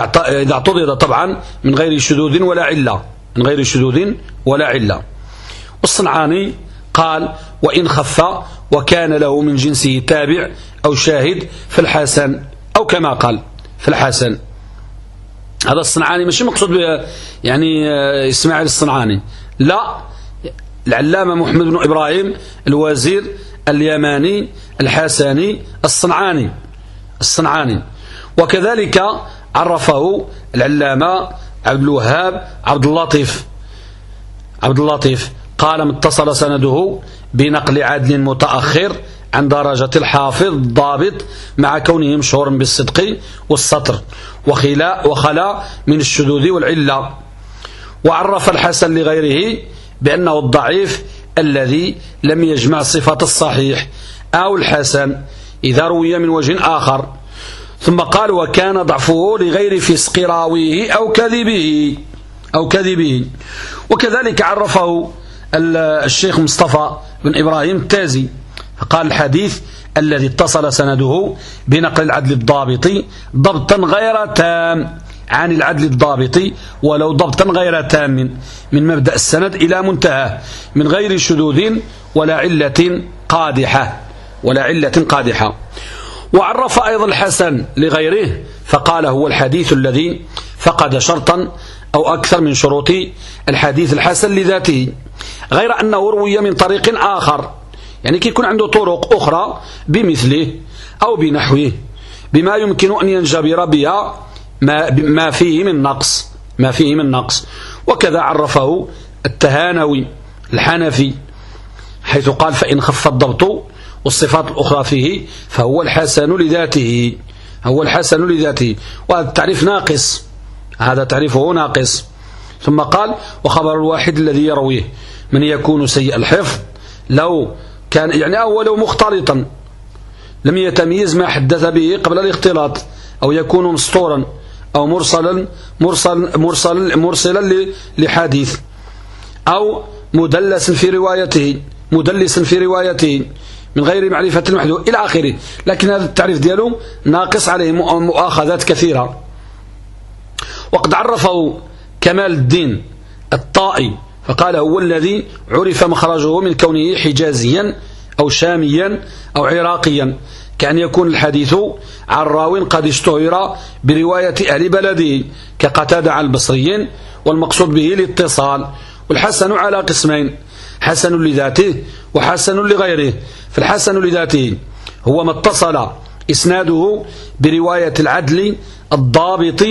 Speaker 1: اعتضد طبعا من غير شذوذ ولا علة. من غير شذوذ ولا علة. والصنعاني قال وإن خف وكان له من جنسه تابع أو شاهد في الحسن أو كما قال في الحسن هذا الصنعاني مش مقصود يعني آه، إسماعيل الصنعاني. لا العلامة محمد بن إبراهيم الوزير اليماني الحسني الصنعاني الصنعاني. وكذلك عرفه العلامة عبد الوهاب عبد اللطيف. عبد اللطيف قال متصل سنده بنقل عدل متأخر عن درجة الحافظ الضابط مع كونه مشهورا بالصدق والسطر وخلا وخلا من الشذوذ والعلة وعرف الحسن لغيره بأنه الضعيف الذي لم يجمع صفة الصحيح. أو الحسن إذا روي من وجه آخر. ثم قال وكان ضعفه لغير فسق راويه أو كذبه أو كذبه. وكذلك عرفه الشيخ مصطفى بن إبراهيم التازي. قال الحديث الذي اتصل سنده بنقل العدل الضابط ضبطا غير تام. عن العدل الضابط ولو ضبطا غير تام من مبدأ السند إلى منتهى من غير شذوذ ولا علة قادحة ولا علة قادحة. وعرف أيضا الحسن لغيره فقال هو الحديث الذي فقد شرطا أو أكثر من شروط الحديث الحسن لذاته غير أنه روي من طريق آخر يعني كي يكون عنده طرق أخرى بمثله أو بنحوه بما يمكن أن ينجبر بها ما, ما فيه من نقص ما فيه من نقص. وكذا عرفه التهانوي الحنفي حيث قال فإن خف الضبط والصفات الأخرى فيه فهو الحسن لذاته هو الحسن لذاته. وهذا التعريف ناقص هذا تعريفه ناقص. ثم قال وخبر الواحد الذي يرويه من يكون سيء الحفظ لو كان يعني أو لو مختلطا لم يتميز ما حدث به قبل الاختلاط أو يكون مسطورا أو مرسلا مرسل مرسل مرسلا لحديث. أو مدلس في روايته مدلس في روايته من غير معرفة المحدود إلى آخره. لكن هذا التعريف دياله ناقص عليه مؤاخذات كثيرة. وقد عرفه كمال الدين الطائي فقال هو الذي عرف مخرجه من كونه حجازيا أو شاميا أو عراقيا. كأن يكون الحديث عن راو قد اشتهر برواية أهل بلده كقتادة عن البصريين والمقصود به الاتصال. والحسن على قسمين حسن لذاته وحسن لغيره. فالحسن لذاته هو ما اتصل إسناده برواية العدل الضابط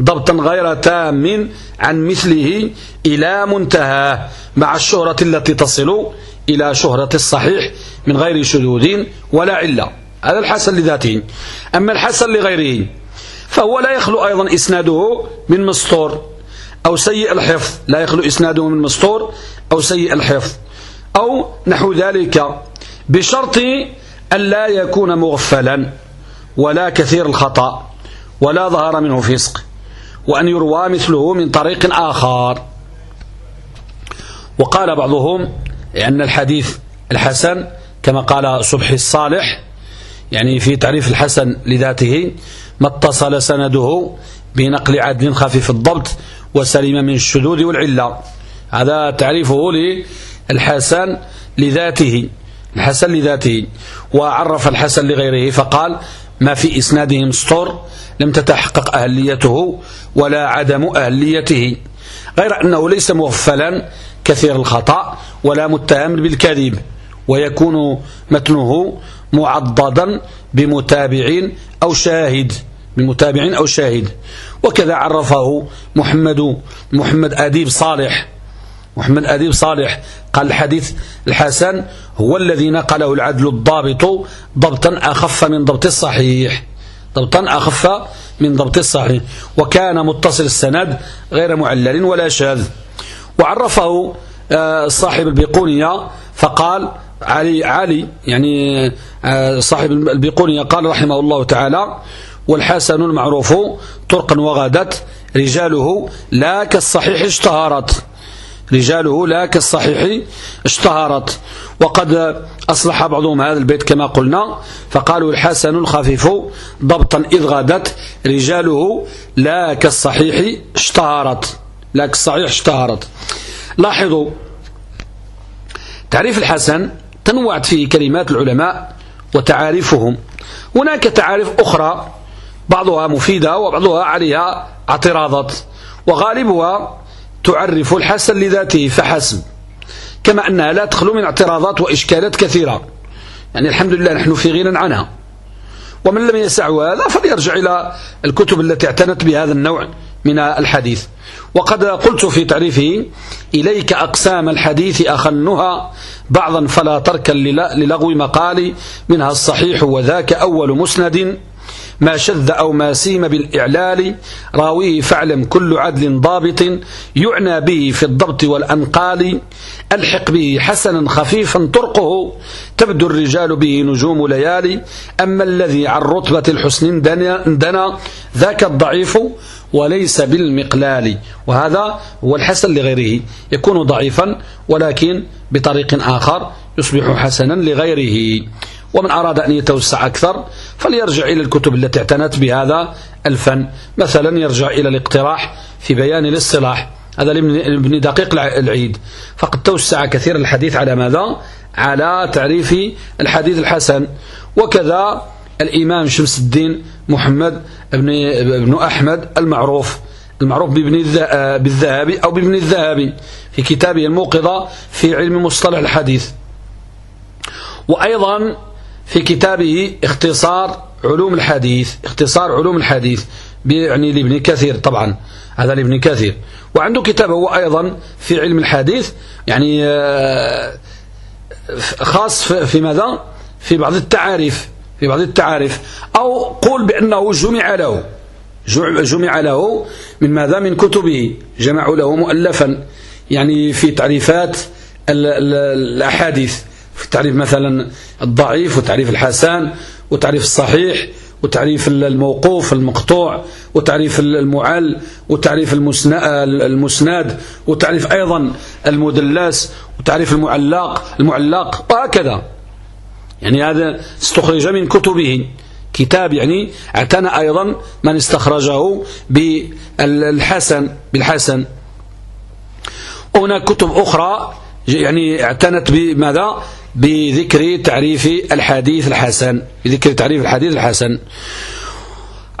Speaker 1: ضبطا غير تام عن مثله إلى منتهى مع الشهرة التي تصل إلى شهرة الصحيح من غير شذوذ ولا علة. هذا الحسن لذاته. أما الحسن لغيره فهو لا يخلو أيضا إسناده من مسطور أو سيء الحفظ. لا يخلو إسناده من مسطور أو سيء الحفظ. أو نحو ذلك بشرط أن لا يكون مغفلا ولا كثير الخطأ ولا ظهر منه فسق وأن يروى مثله من طريق آخر. وقال بعضهم أن الحديث الحسن كما قال صبحي الصالح يعني في تعريف الحسن لذاته ما اتصل سنده بنقل عدل خفيف الضبط وسلم من الشذوذ والعلة. هذا تعريفه للحسن لذاته الحسن لذاته. وعرف الحسن لغيره فقال ما في إسناده مستور لم تتحقق أهليته ولا عدم أهليته. غير أنه ليس مغفلا كثير الخطأ ولا متهم بالكذب ويكون متنه معضدا بمتابع أو شاهد بمتابع أو شاهد. وكذا عرفه محمد محمد أديب صالح. محمد أديب صالح. قال الحديث الحسن هو الذي نقله العدل الضابط ضبطا أخف من ضبط الصحيح. ضبطا أخف من ضبط الصحيح. وكان متصل السند غير معلل ولا شاذ. وعرفه آه، صاحب البيقونية فقال علي علي يعني آه، صاحب البيقونية قال رحمه الله تعالى والحسن المعروف طرقا وغدت رجاله لا كالصحيح اشتهرت. رجاله لا كالصحيح اشتهرت. وقد أصلح بعضهم هذا البيت كما قلنا فقالوا الحسن الخفيف ضبطا إذ غدت رجاله لا كالصحيح اشتهرت. لا كالصحيح اشتهرت. لاحظوا تعريف الحسن تنوعت فيه كلمات العلماء وتعارفهم. هناك تعارف أخرى بعضها مفيدة وبعضها عليها اعتراضات وغالبها تعرف الحسن لذاته فحسب. كما أنها لا تخلو من اعتراضات وإشكالات كثيرة. يعني الحمد لله نحن في غنى عنها. ومن لم يسعه هذا فليرجع إلى الكتب التي اعتنت بهذا النوع. من الحديث. وقد قلت في تعريفه إليك أقسام الحديث أخنها بعضا فلا تركا للغو مقالي منها الصحيح وذاك أول مسند ما شذ أو ما سيم بالإعلال راويه فاعلم كل عدل ضابط يعنى به في الضبط والأنقال. ألحق به حسنا خفيفا طرقه تبدو الرجال به نجوم ليالي. أما الذي عن رتبة الحسن دنا ذاك الضعيف وليس بالمقلال. وهذا هو الحسن لغيره يكون ضعيفا ولكن بطريق آخر يصبح حسنا لغيره. ومن أراد أن يتوسع أكثر فليرجع إلى الكتب التي اعتنت بهذا الفن. مثلا يرجع إلى الاقتراح في بيان الاصطلاح. هذا لابن دقيق العيد. فقد توسع كثير الحديث على ماذا؟ على تعريف الحديث الحسن. وكذا الإمام شمس الدين محمد بن, بن أحمد المعروف. المعروف بابن بالذهبي أو بابن الذهبي في كتابه الموقظة في علم مصطلح الحديث. وأيضا في كتابه اختصار علوم الحديث اختصار علوم الحديث يعني لابن كثير طبعا هذا لابن كثير. وعنده كتاب هو أيضا في علم الحديث يعني آه، خاص في ماذا؟ في بعض التعاريف في بعض التعاريف. أو قول بأنه جمع له جمع له من ماذا؟ من كتبه. جمعوا له مؤلفا يعني في تعريفات الأحاديث. في تعريف مثلا الضعيف وتعريف الحسن وتعريف الصحيح وتعريف الموقوف المقطوع وتعريف المعل وتعريف المسناد وتعريف أيضا المدلس وتعريف المعلق المعلق وهكذا. يعني هذا استخرج من كتبه كتاب يعني اعتنى أيضا من استخرجه بالحسن بالحسن. وهناك كتب أخرى يعني اعتنت بماذا؟ بذكر تعريف الحديث الحسن بذكر تعريف الحديث الحسن.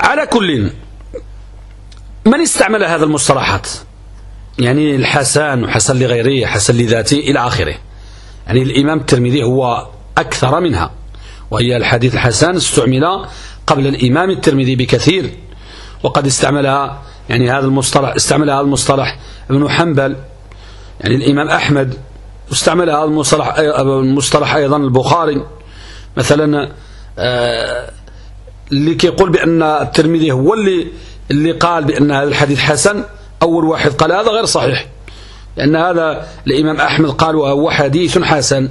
Speaker 1: على كل من استعمل هذا المصطلحات؟ يعني الحسن وحسن لغيره حسن لذاته إلى آخره. يعني الإمام الترمذي هو أكثر منها وهي الحديث الحسن استعمل قبل الإمام الترمذي بكثير. وقد استعملها يعني هذا المصطلح استعمل هذا المصطلح ابن حنبل. يعني الإمام أحمد واستعمل هذا المصطلح المصطلح أيضا البخاري. مثلا آه، اللي كيقول بأن الترمذي هو اللي اللي قال بأن هذا الحديث حسن أول واحد قال هذا غير صحيح. لأن هذا الإمام أحمد قال وهو حديث حسن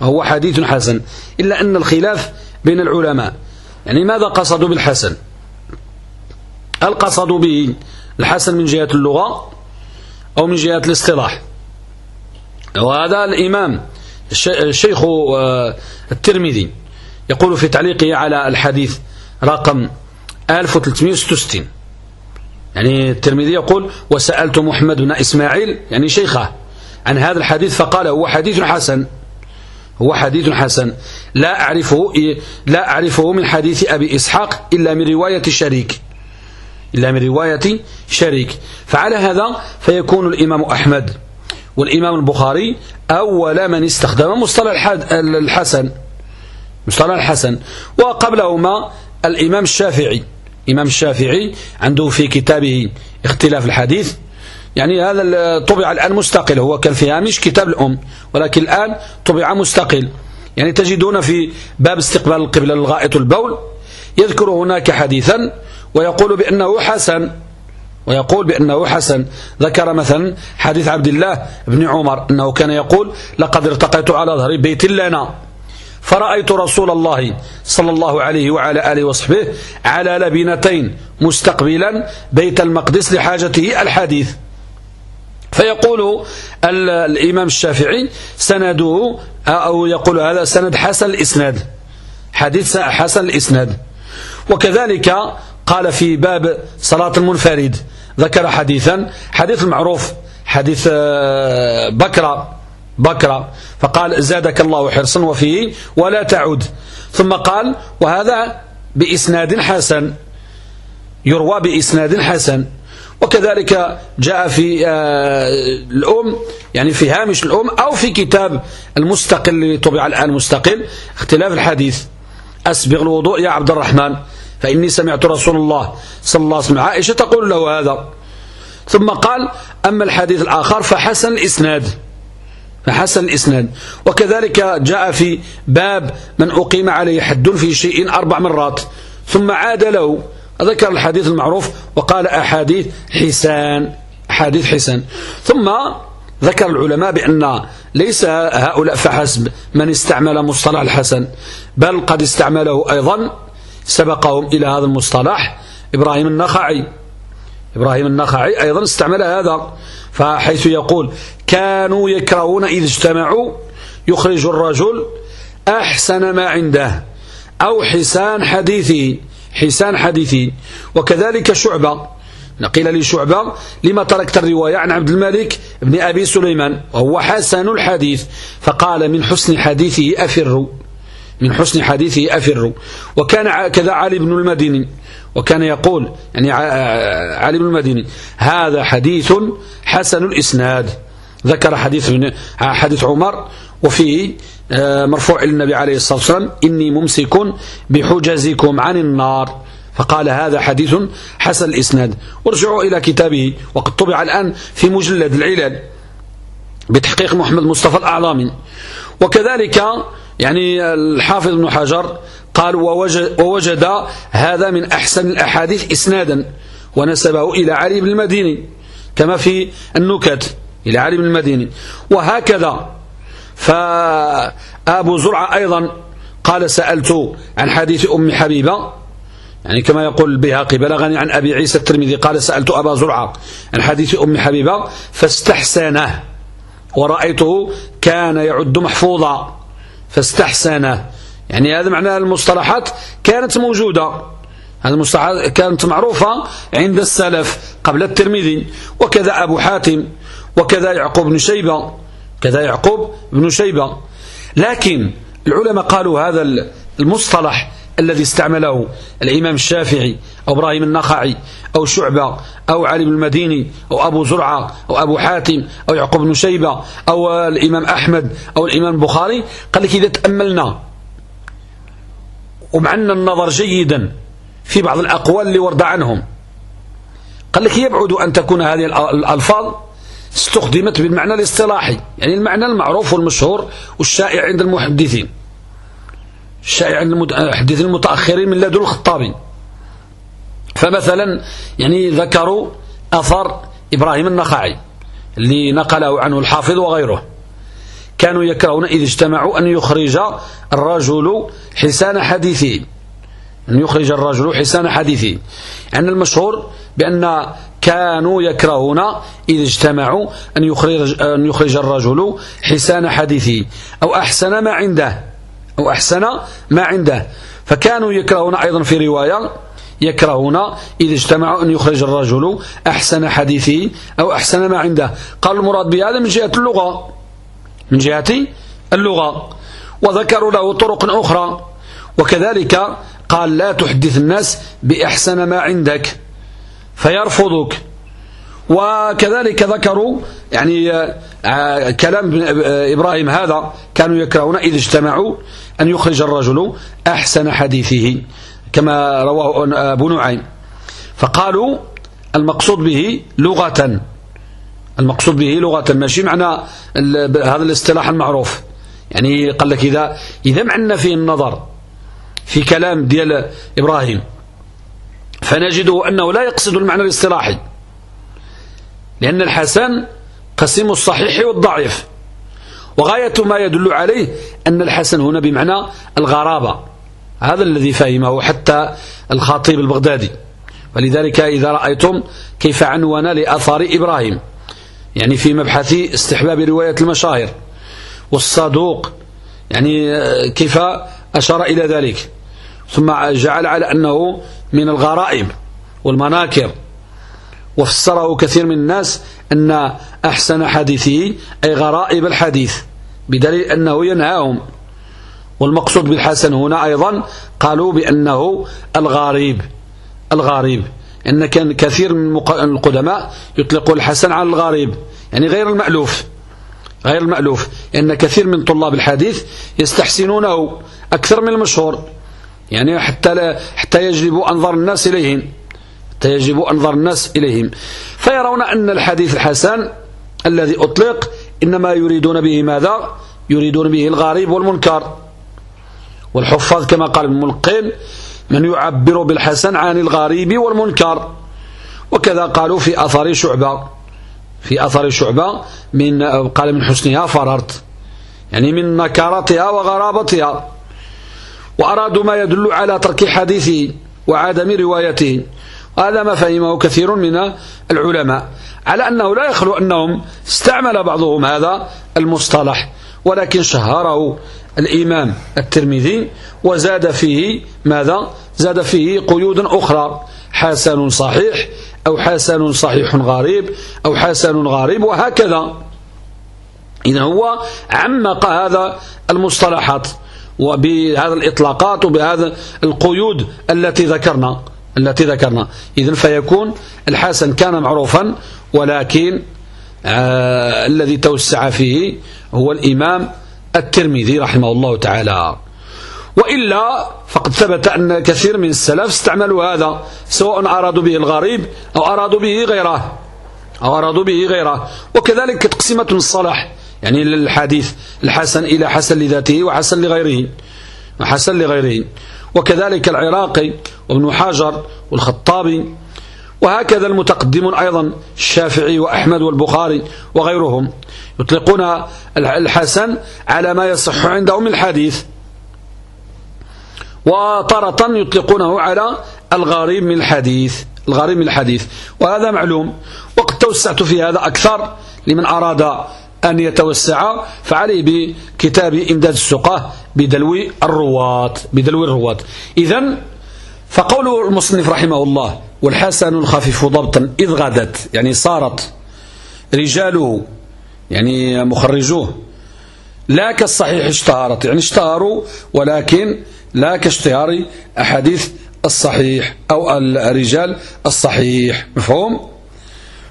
Speaker 1: وهو حديث حسن. إلا أن الخلاف بين العلماء. يعني ماذا قصدوا بالحسن؟ هل قصدوا به الحسن من جهة اللغة أو من جهة الاصطلاح؟ وهذا الإمام الشيخ آه، الترمذي يقول في تعليقه على الحديث رقم 1366 يعني الترمذي يقول وسألت محمد بن إسماعيل يعني شيخه عن هذا الحديث فقال هو حديث حسن هو حديث حسن لا أعرفه لا أعرفه من حديث أبي إسحاق إلا من رواية شريك إلا من رواية شريك فعلى هذا فيكون الإمام أحمد. والإمام البخاري أول من استخدم مصطلح الحسن. مصطلح الحسن. وقبلهما الإمام الشافعي. الإمام الشافعي عنده في كتابه اختلاف الحديث. يعني هذا طبع الآن مستقل. هو كان فيها مش كتاب الأم ولكن الآن طبع مستقل. يعني تجدون في باب استقبال القبلة للغائط البول يذكر هناك حديثا ويقول بأنه حسن. ويقول بأنه حسن. ذكر مثلا حديث عبد الله بن عمر أنه كان يقول لقد ارتقيت على ظهر بيت لنا فرأيت رسول الله صلى الله عليه وعلى آله وصحبه على لبنتين مستقبلا بيت المقدس لحاجته الحديث. فيقول الإمام الشافعي سنده أو يقول هذا سند حسن الإسناد حديث حسن الإسناد. وكذلك قال في باب صلاة المنفرد ذكر حديثا حديث المعروف حديث آه، بكرة بكرة. فقال زادك الله حرصا وفيه ولا تعود ثم قال وهذا بإسناد حسن يروى بإسناد حسن. وكذلك جاء في آه، الأم يعني في هامش الأم أو في كتاب المستقل اللي طبع الآن مستقل اختلاف الحديث. أسبغ الوضوء يا عبد الرحمن. فإني سمعت رسول الله صلى الله عليه وسلم عائشة تقول له هذا. ثم قال أما الحديث الآخر فحسن الإسناد. فحسن الإسناد. وكذلك جاء في باب من أقيم عليه حد في شيء أربع مرات. ثم عاد له. ذكر الحديث المعروف وقال أحاديث حسان. أحاديث حسان. ثم ذكر العلماء بأن ليس هؤلاء فحسب من استعمل مصطلح الحسن بل قد استعمله أيضا سبقهم إلى هذا المصطلح إبراهيم النخعي. إبراهيم النخعي أيضا استعمل هذا فحيث يقول كانوا يكرهون إذا اجتمعوا يخرج الرجل أحسن ما عنده أو حسان حديثه حسان حديثه وكذلك شعبة. قيل لي شعبة لما تركت الرواية عن عبد الملك بن أبي سليمان وهو حسن الحديث فقال من حسن حديثه أفر. من حسن حديثه أفر. وكان كذا علي بن المديني. وكان يقول يعني علي بن المديني هذا حديث حسن الإسناد. ذكر حديث حديث عمر وفيه آه، مرفوع النبي عليه الصلاة والسلام إني ممسك بحجزكم عن النار. فقال هذا حديث حسن الإسناد. وارجعوا إلى كتابه. وقد طبع الآن في مجلد العلل بتحقيق محمد مصطفى الأعلامي وكذلك يعني الحافظ ابن حجر قال ووجد, هذا من أحسن الأحاديث إسنادا ونسبه إلى علي بن المديني كما في النكت إلى علي بن المديني. وهكذا فأبو زرعة أيضا قال سألت عن حديث أم حبيبة يعني كما يقول البيهقي بلغني عن أبي عيسى الترمذي قال سألت أبا زرعة عن حديث أم حبيبة فاستحسنه ورأيته كان يعد محفوظا. فاستحسنه يعني هذا معنى المصطلحات كانت موجودة. هذه المصطلحات كانت معروفة عند السلف قبل الترمذي. وكذا أبو حاتم وكذا يعقوب بن شيبة كذا يعقوب بن شيبة. لكن العلماء قالوا هذا المصطلح الذي استعمله الإمام الشافعي أو إبراهيم النخعي أو شعبة أو علي بن المديني أو أبو زرعة أو أبو حاتم أو يعقوب بن شيبة أو الإمام أحمد أو الإمام البخاري قال لك إذا تأملنا ومعنا النظر جيدا في بعض الأقوال اللي ورد عنهم قال لك يبعد أن تكون هذه الألفاظ استخدمت بالمعنى الاصطلاحي يعني المعنى المعروف والمشهور والشائع عند المحدثين. الشائع عند المحدثين المتأخرين من لدن الخطابي فمثلا يعني ذكروا أثر إبراهيم النخعي اللي نقله عنه الحافظ وغيره. كانوا يكرهون إذا اجتمعوا أن يخرج الرجل حسان حديثه أن يخرج الرجل حسان حديثه يعني المشهور بأن كانوا يكرهون إذا اجتمعوا أن يخرج, أن يخرج الرجل حسان حديثه أو أحسن ما عنده. أو أحسن ما عنده. فكانوا يكرهون أيضا في رواية يكرهون إذا اجتمعوا أن يخرج الرجل أحسن حديثه أو أحسن ما عنده. قال المراد بهذا من جهة اللغة من جهة اللغة. وذكروا له طرق أخرى. وكذلك قال لا تحدث الناس بأحسن ما عندك فيرفضك. وكذلك ذكروا يعني آه، كلام إبراهيم هذا كانوا يكرهون إذا اجتمعوا أن يخرج الرجل أحسن حديثه كما رواه أبو نعيم. فقالوا المقصود به لغة المقصود به لغة ماشي معنى هذا الاصطلاح المعروف. يعني قال لك إذا إذا معنا فيه النظر في كلام ديال إبراهيم فنجده أنه لا يقصد المعنى الاصطلاحي. لأن الحسن قسم الصحيح والضعيف. وغاية ما يدل عليه أن الحسن هنا بمعنى الغرابة. هذا الذي فهمه حتى الخطيب البغدادي. ولذلك إذا رأيتم كيف عنون لأثار إبراهيم. يعني في مبحث استحباب رواية المشاهر والصدوق يعني كيف أشار إلى ذلك. ثم جعل على أنه من الغرائب والمناكر. وفسره كثير من الناس أن أحسن حديثه أي غرائب الحديث. بدليل أنه ينهاهم. والمقصود بالحسن هنا أيضا قالوا بأنه الغريب الغريب. أن كان كثير من القدماء يطلقوا الحسن على الغريب يعني غير المألوف غير المألوف. لأن كثير من طلاب الحديث يستحسنونه أكثر من المشهور يعني حتى لا حتى يجلب أنظر الناس إليهم حتى يجب أنظر الناس إليهم. فيرون أن الحديث الحسن الذي أطلق إنما يريدون به ماذا؟ يريدون به الغريب والمنكر. والحفاظ كما قال الملقين من يعبر بالحسن عن الغريب والمنكر. وكذا قالوا في أثر شعبة. في أثر شعبة من قال من حسنها فررت. يعني من نكارتها وغرابتها. وأرادوا ما يدل على ترك حديثه وعدم روايته. هذا ما فهمه كثير من العلماء. على أنه لا يخلو أنهم استعمل بعضهم هذا المصطلح ولكن شهره الإمام الترمذي وزاد فيه ماذا؟ زاد فيه قيود أخرى. حسن صحيح أو حسن صحيح غريب أو حسن غريب وهكذا. إذا هو عمق هذا المصطلحات وبهذا الإطلاقات وبهذا القيود التي ذكرنا. التي ذكرنا. إذن فيكون الحسن كان معروفا ولكن آه الذي توسع فيه هو الإمام الترمذي رحمه الله تعالى. وإلا فقد ثبت أن كثير من السلف استعملوا هذا سواء أرادوا به الغريب أو أرادوا به غيره أو أرادوا به غيره. وكذلك تقسيمة الصلاح يعني الحديث الحسن إلى حسن لذاته وحسن لغيره وحسن لغيره. وكذلك العراقي وابن حجر والخطابي وهكذا المتقدمون أيضا الشافعي وأحمد والبخاري وغيرهم يطلقون الحسن على ما يصح عندهم الحديث وطرة يطلقونه على الغريب من الحديث الغريب من الحديث. وهذا معلوم وقد توسعت في هذا أكثر لمن أراد أن يتوسع فعليه بكتاب إمداد السقاة بدلو الرواة بدلو الرواة. إذن فقول المصنف رحمه الله والحسن الخفيف ضبطا إذ غدت يعني صارت رجاله يعني مخرجوه لا كالصحيح اشتهرت يعني اشتهروا ولكن لا كاشتهار أحاديث الصحيح أو الرجال الصحيح مفهوم؟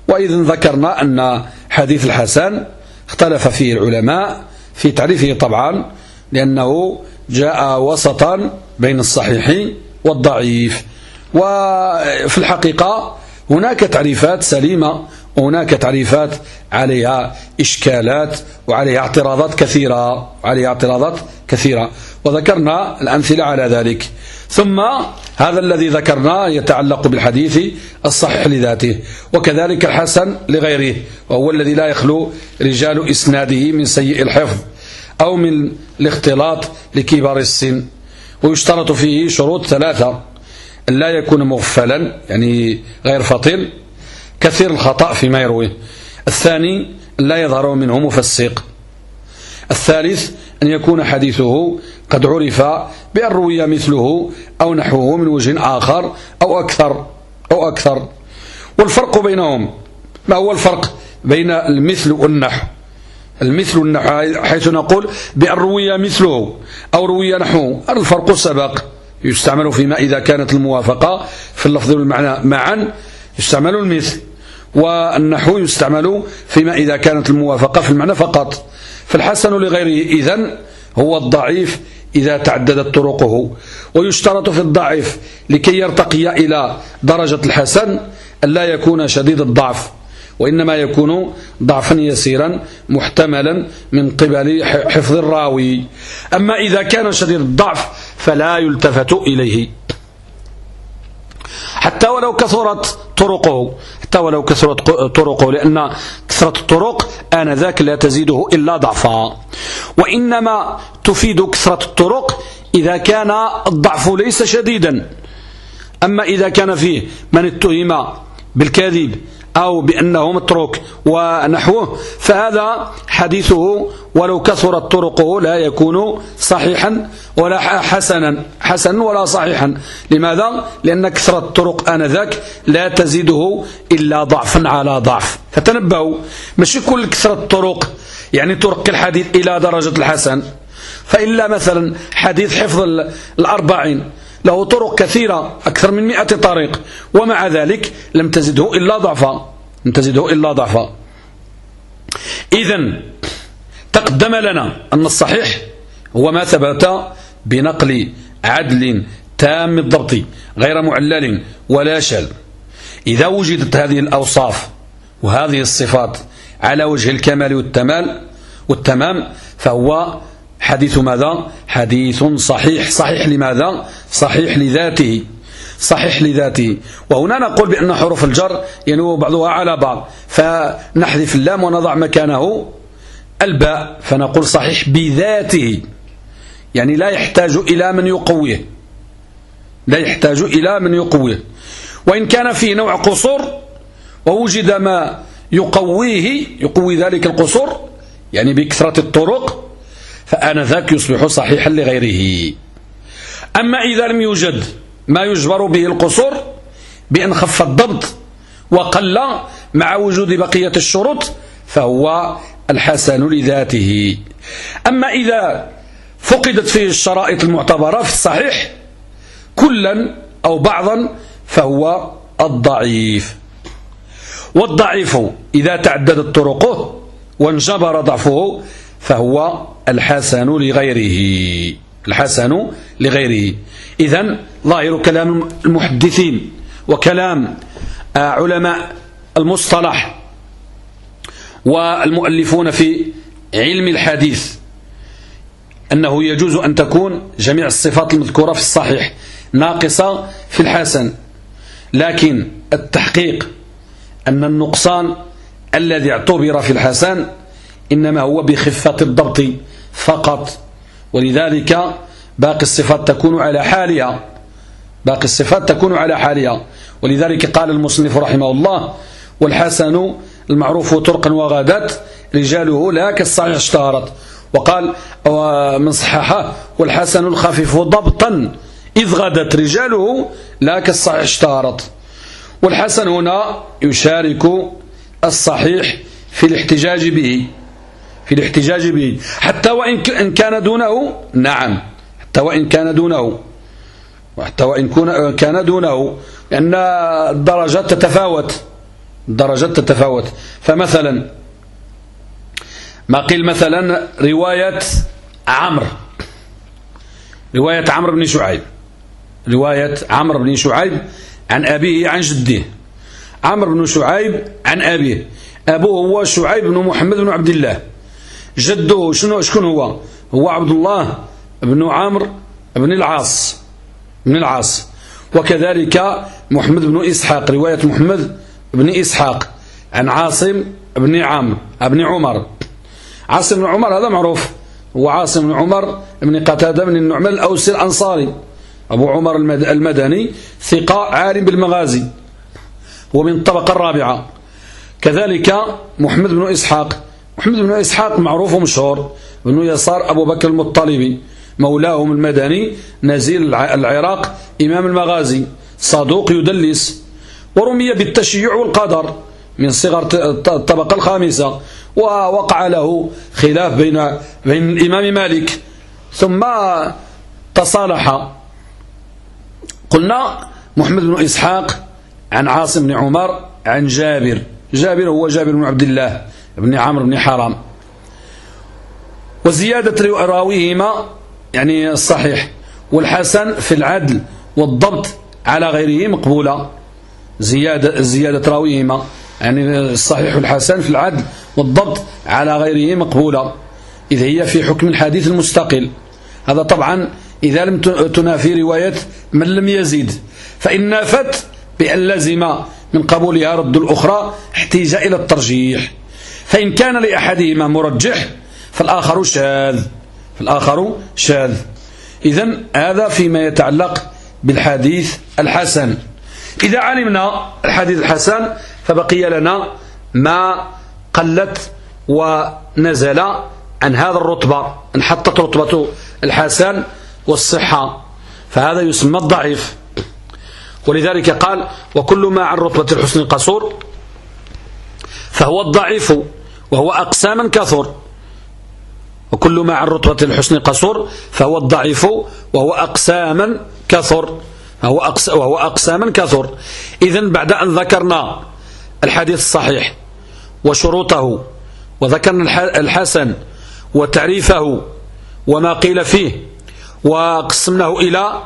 Speaker 1: وإذن ذكرنا أن حديث الحسن اختلف فيه العلماء في تعريفه طبعا لأنه جاء وسطا بين الصحيح والضعيف. وفي الحقيقة هناك تعريفات سليمة وهناك تعريفات عليها إشكالات وعليها اعتراضات كثيرة وعليها اعتراضات كثيرة. وذكرنا الأمثلة على ذلك. ثم هذا الذي ذكرناه يتعلق بالحديث الصحيح لذاته وكذلك الحسن لغيره وهو الذي لا يخلو رجال إسناده من سيء الحفظ أو من الاختلاط لكبار السن. ويشترط فيه شروط ثلاثة. لا يكون مغفلا يعني غير فطن كثير الخطأ فيما يرويه. الثاني لا يظهر منه مفسق. الثالث أن يكون حديثه قد عرف بأن روي مثله أو نحوه من وجه آخر أو أكثر أو أكثر. والفرق بينهم ما هو الفرق بين المثل والنحو؟ المثل النحو حيث نقول بأن روي مثله أو روي نحوه. الفرق سبق. يستعمل فيما إذا كانت الموافقة في اللفظ والمعنى معا. يستعمل المثل. والنحو يستعمل فيما إذا كانت الموافقة في المعنى فقط. فالحسن لغيره إذن هو الضعيف إذا تعددت طرقه. ويشترط في الضعيف لكي يرتقي إلى درجة الحسن أن لا يكون شديد الضعف وإنما يكون ضعفا يسيرا محتملا من قبل حفظ الراوي. أما إذا كان شديد الضعف فلا يلتفت إليه. حتى ولو كثرت طرقه حتى ولو كثرت طرقه لأن كثرة الطرق آنذاك لا تزيده إلا ضعفا. وإنما تفيد كثرة الطرق إذا كان الضعف ليس شديدا. أما إذا كان فيه من اتهم بالكذب أو بأنه متروك ونحوه فهذا حديثه ولو كثرت طرقه لا يكون صحيحا ولا حسنا حسنا ولا صحيحا. لماذا؟ لأن كثرة الطرق آنذاك لا تزيده إلا ضعفا على ضعف. فتنبهوا ماشي كل كثرة الطرق يعني ترقي الحديث إلى درجة الحسن. فإلا مثلا حديث حفظ الأربعين له طرق كثيرة أكثر من مئة طريق. ومع ذلك لم تزده إلا ضعفا. لم تزده إلا ضعفا. إذن تقدم لنا أن الصحيح هو ما ثبت بنقل عدل تام الضبط غير معلل ولا شل إذا وجدت هذه الأوصاف وهذه الصفات على وجه الكمال والتمال والتمام فهو حديث ماذا؟ حديث صحيح. صحيح لماذا؟ صحيح لذاته. صحيح لذاته. وهنا نقول بأن حروف الجر ينوب بعضها على بعض. فنحذف اللام ونضع مكانه الباء فنقول صحيح بذاته. يعني لا يحتاج إلى من يقويه. لا يحتاج إلى من يقويه. وإن كان فيه نوع قصور ووجد ما يقويه يقوي ذلك القصور يعني بكثرة الطرق فآنذاك يصبح صحيحا لغيره. أما إذا لم يوجد ما يجبر به القصور بأن خف الضبط وقل مع وجود بقية الشروط فهو الحسن لذاته. أما إذا فقدت فيه الشرائط المعتبرة في الصحيح كلا أو بعضا فهو الضعيف. والضعيف إذا تعددت طرقه وانجبر ضعفه فهو الحسن لغيره. الحسن لغيره. إذن ظاهر كلام المحدثين وكلام آه، علماء المصطلح والمؤلفون في علم الحديث. أنه يجوز أن تكون جميع الصفات المذكورة في الصحيح ناقصة في الحسن. لكن التحقيق أن النقصان الذي اعتبر في الحسن إنما هو بخفة الضبط فقط. ولذلك باقي الصفات تكون على حالها. باقي الصفات تكون على حالها. ولذلك قال المصنف رحمه الله والحسن المعروف طرقا وغادت رجاله لا كالصحيح اشتهرت. وقال من صححه والحسن الخفيف ضبطا إذ غدت رجاله لا كالصحيح اشتهرت. والحسن هنا يشارك الصحيح في الاحتجاج به. في الاحتجاج به. حتى وإن كان دونه نعم. حتى وإن كان دونه. حتى وإن كان دونه. لأن الدرجات تتفاوت. الدرجات تتفاوت. فمثلا ما قيل مثلا رواية عمرو. رواية عمرو بن شعيب. رواية عمرو بن شعيب عن أبيه عن جده. عمرو بن شعيب عن أبيه. أبوه هو شعيب بن محمد بن عبد الله. جده شنو شكون هو؟ هو عبد الله بن عمرو بن العاص. بن العاص. وكذلك محمد بن إسحاق. رواية محمد بن إسحاق عن عاصم بن عمرو بن عمر. عاصم بن عمر هذا معروف. هو عاصم بن عمر بن قتادة بن النعمان الأوسي الأنصاري. أبو عمر المدني ثقة عالم بالمغازي. ومن الطبقة الرابعة. كذلك محمد بن إسحاق. محمد بن إسحاق معروف ومشهور بن يسار أبو بكر المطلبي مولاهم المدني نزيل العراق إمام المغازي صدوق يدلس ورمي بالتشيع والقدر من صغر الطبقة الخامسة ووقع له خلاف بين بين الإمام مالك. ثم تصالح. قلنا محمد بن إسحاق عن عاصم بن عمر عن جابر. جابر هو جابر بن عبد الله. بن عمرو بن حرام. وزيادة راويهما يعني الصحيح والحسن في العدل والضبط على غيره مقبولة. زيادة, زيادة راويهما يعني الصحيح والحسن في العدل والضبط على غيره مقبولة. إذا هي في حكم الحديث المستقل. هذا طبعا إذا لم تنافي رواية من لم يزيد. فإن نافت بأن لزم من قبولها رد الأخرى احتيج إلى الترجيح. فإن كان لأحدهما مرجح فالآخر شاذ فالآخر شاذ. إذا هذا فيما يتعلق بالحديث الحسن. إذا علمنا الحديث الحسن فبقي لنا ما قلت ونزل عن هذا الرتبة انحطت رتبة الحسن والصحة فهذا يسمى الضعيف. ولذلك قال وكل ما عن رتبة الحسن قصور. فهو الضعيف. وهو أقساما كثر. وكل ما عن رتبة الحسن قصور فهو الضعيف وهو أقساما كثر. وهو, أقس وهو أقساما كثر. إذن بعد أن ذكرنا الحديث الصحيح وشروطه وذكرنا الحسن وتعريفه وما قيل فيه وقسمناه إلى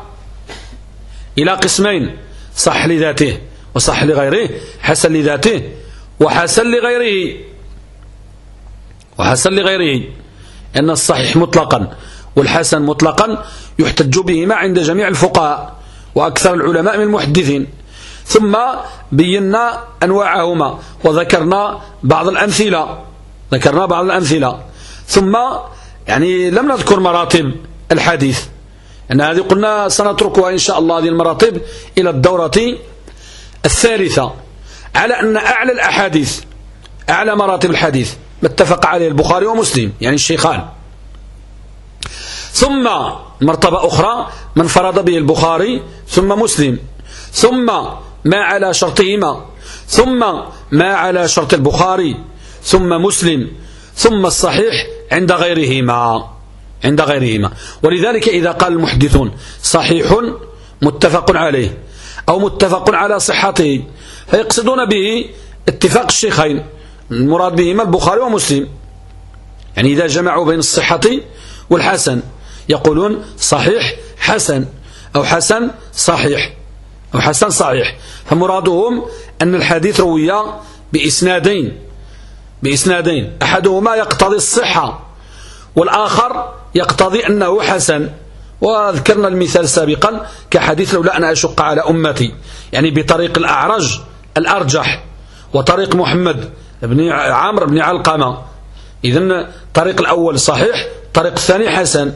Speaker 1: إلى قسمين صح لذاته وصح لغيره حسن لذاته وحسن لغيره. وحسن لغيره. أن الصحيح مطلقا والحسن مطلقا يحتج بهما عند جميع الفقهاء وأكثر العلماء من المحدثين. ثم بينا أنواعهما وذكرنا بعض الأمثلة ذكرنا بعض الأمثلة. ثم يعني لم نذكر مراتب الحديث. أن هذه قلنا سنتركها إن شاء الله هذه المراتب إلى الدورة الثالثة. على أن أعلى الأحاديث أعلى مراتب الحديث. ما اتفق عليه البخاري ومسلم يعني الشيخان. ثم مرتبة أخرى من فرض به البخاري ثم مسلم. ثم ما على شرطهما ثم ما على شرط البخاري ثم مسلم ثم الصحيح عند غيرهما عند غيرهما. ولذلك إذا قال المحدثون صحيح متفق عليه أو متفق على صحته فيقصدون به اتفاق الشيخين. المراد بهما البخاري ومسلم. يعني إذا جمعوا بين الصحة والحسن يقولون صحيح حسن أو حسن صحيح أو حسن صحيح. فمرادهم أن الحديث روي بإسنادين بإسنادين. أحدهما يقتضي الصحة والآخر يقتضي أنه حسن. وذكرنا المثال سابقا كحديث لولا أن أشق على أمتي. يعني بطريق الأعرج الأرجح وطريق محمد بن عامر بن علقمة. إذن طريق الأول صحيح طريق الثاني حسن.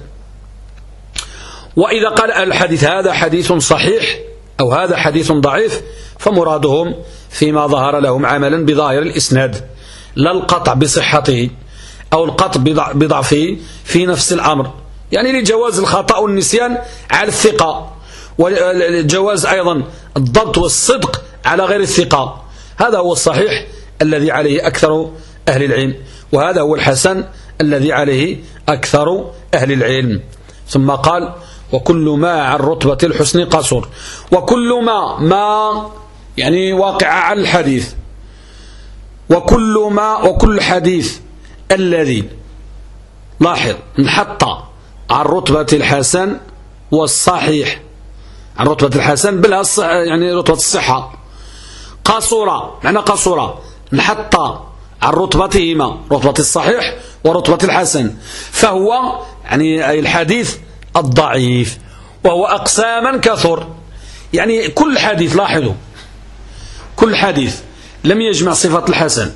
Speaker 1: وإذا قال الحديث هذا حديث صحيح أو هذا حديث ضعيف فمرادهم فيما ظهر لهم عملا بظاهر الإسناد لا القطع بصحته أو القطع بضعفه في نفس الأمر. يعني لجواز الخطأ والنسيان على الثقة وجواز أيضا الضبط والصدق على غير الثقة. هذا هو الصحيح. الذي عليه أكثر أهل العلم وهذا هو الحسن الذي عليه أكثر أهل العلم. ثم قال وكل ما عن رتبة الحسن قصر وكل ما ما يعني واقع على الحديث وكل ما وكل حديث الذي لاحظ انحط عن رتبة الحسن والصحيح عن رتبة الحسن بلها يعني رتبة الصحة. قصورة معنى قصورة انحط عن رتبتهما رتبة الصحيح ورتبة الحسن. فهو يعني الحديث الضعيف وهو أقساما كثر. يعني كل حديث لاحظوا كل حديث لم يجمع صفة الحسن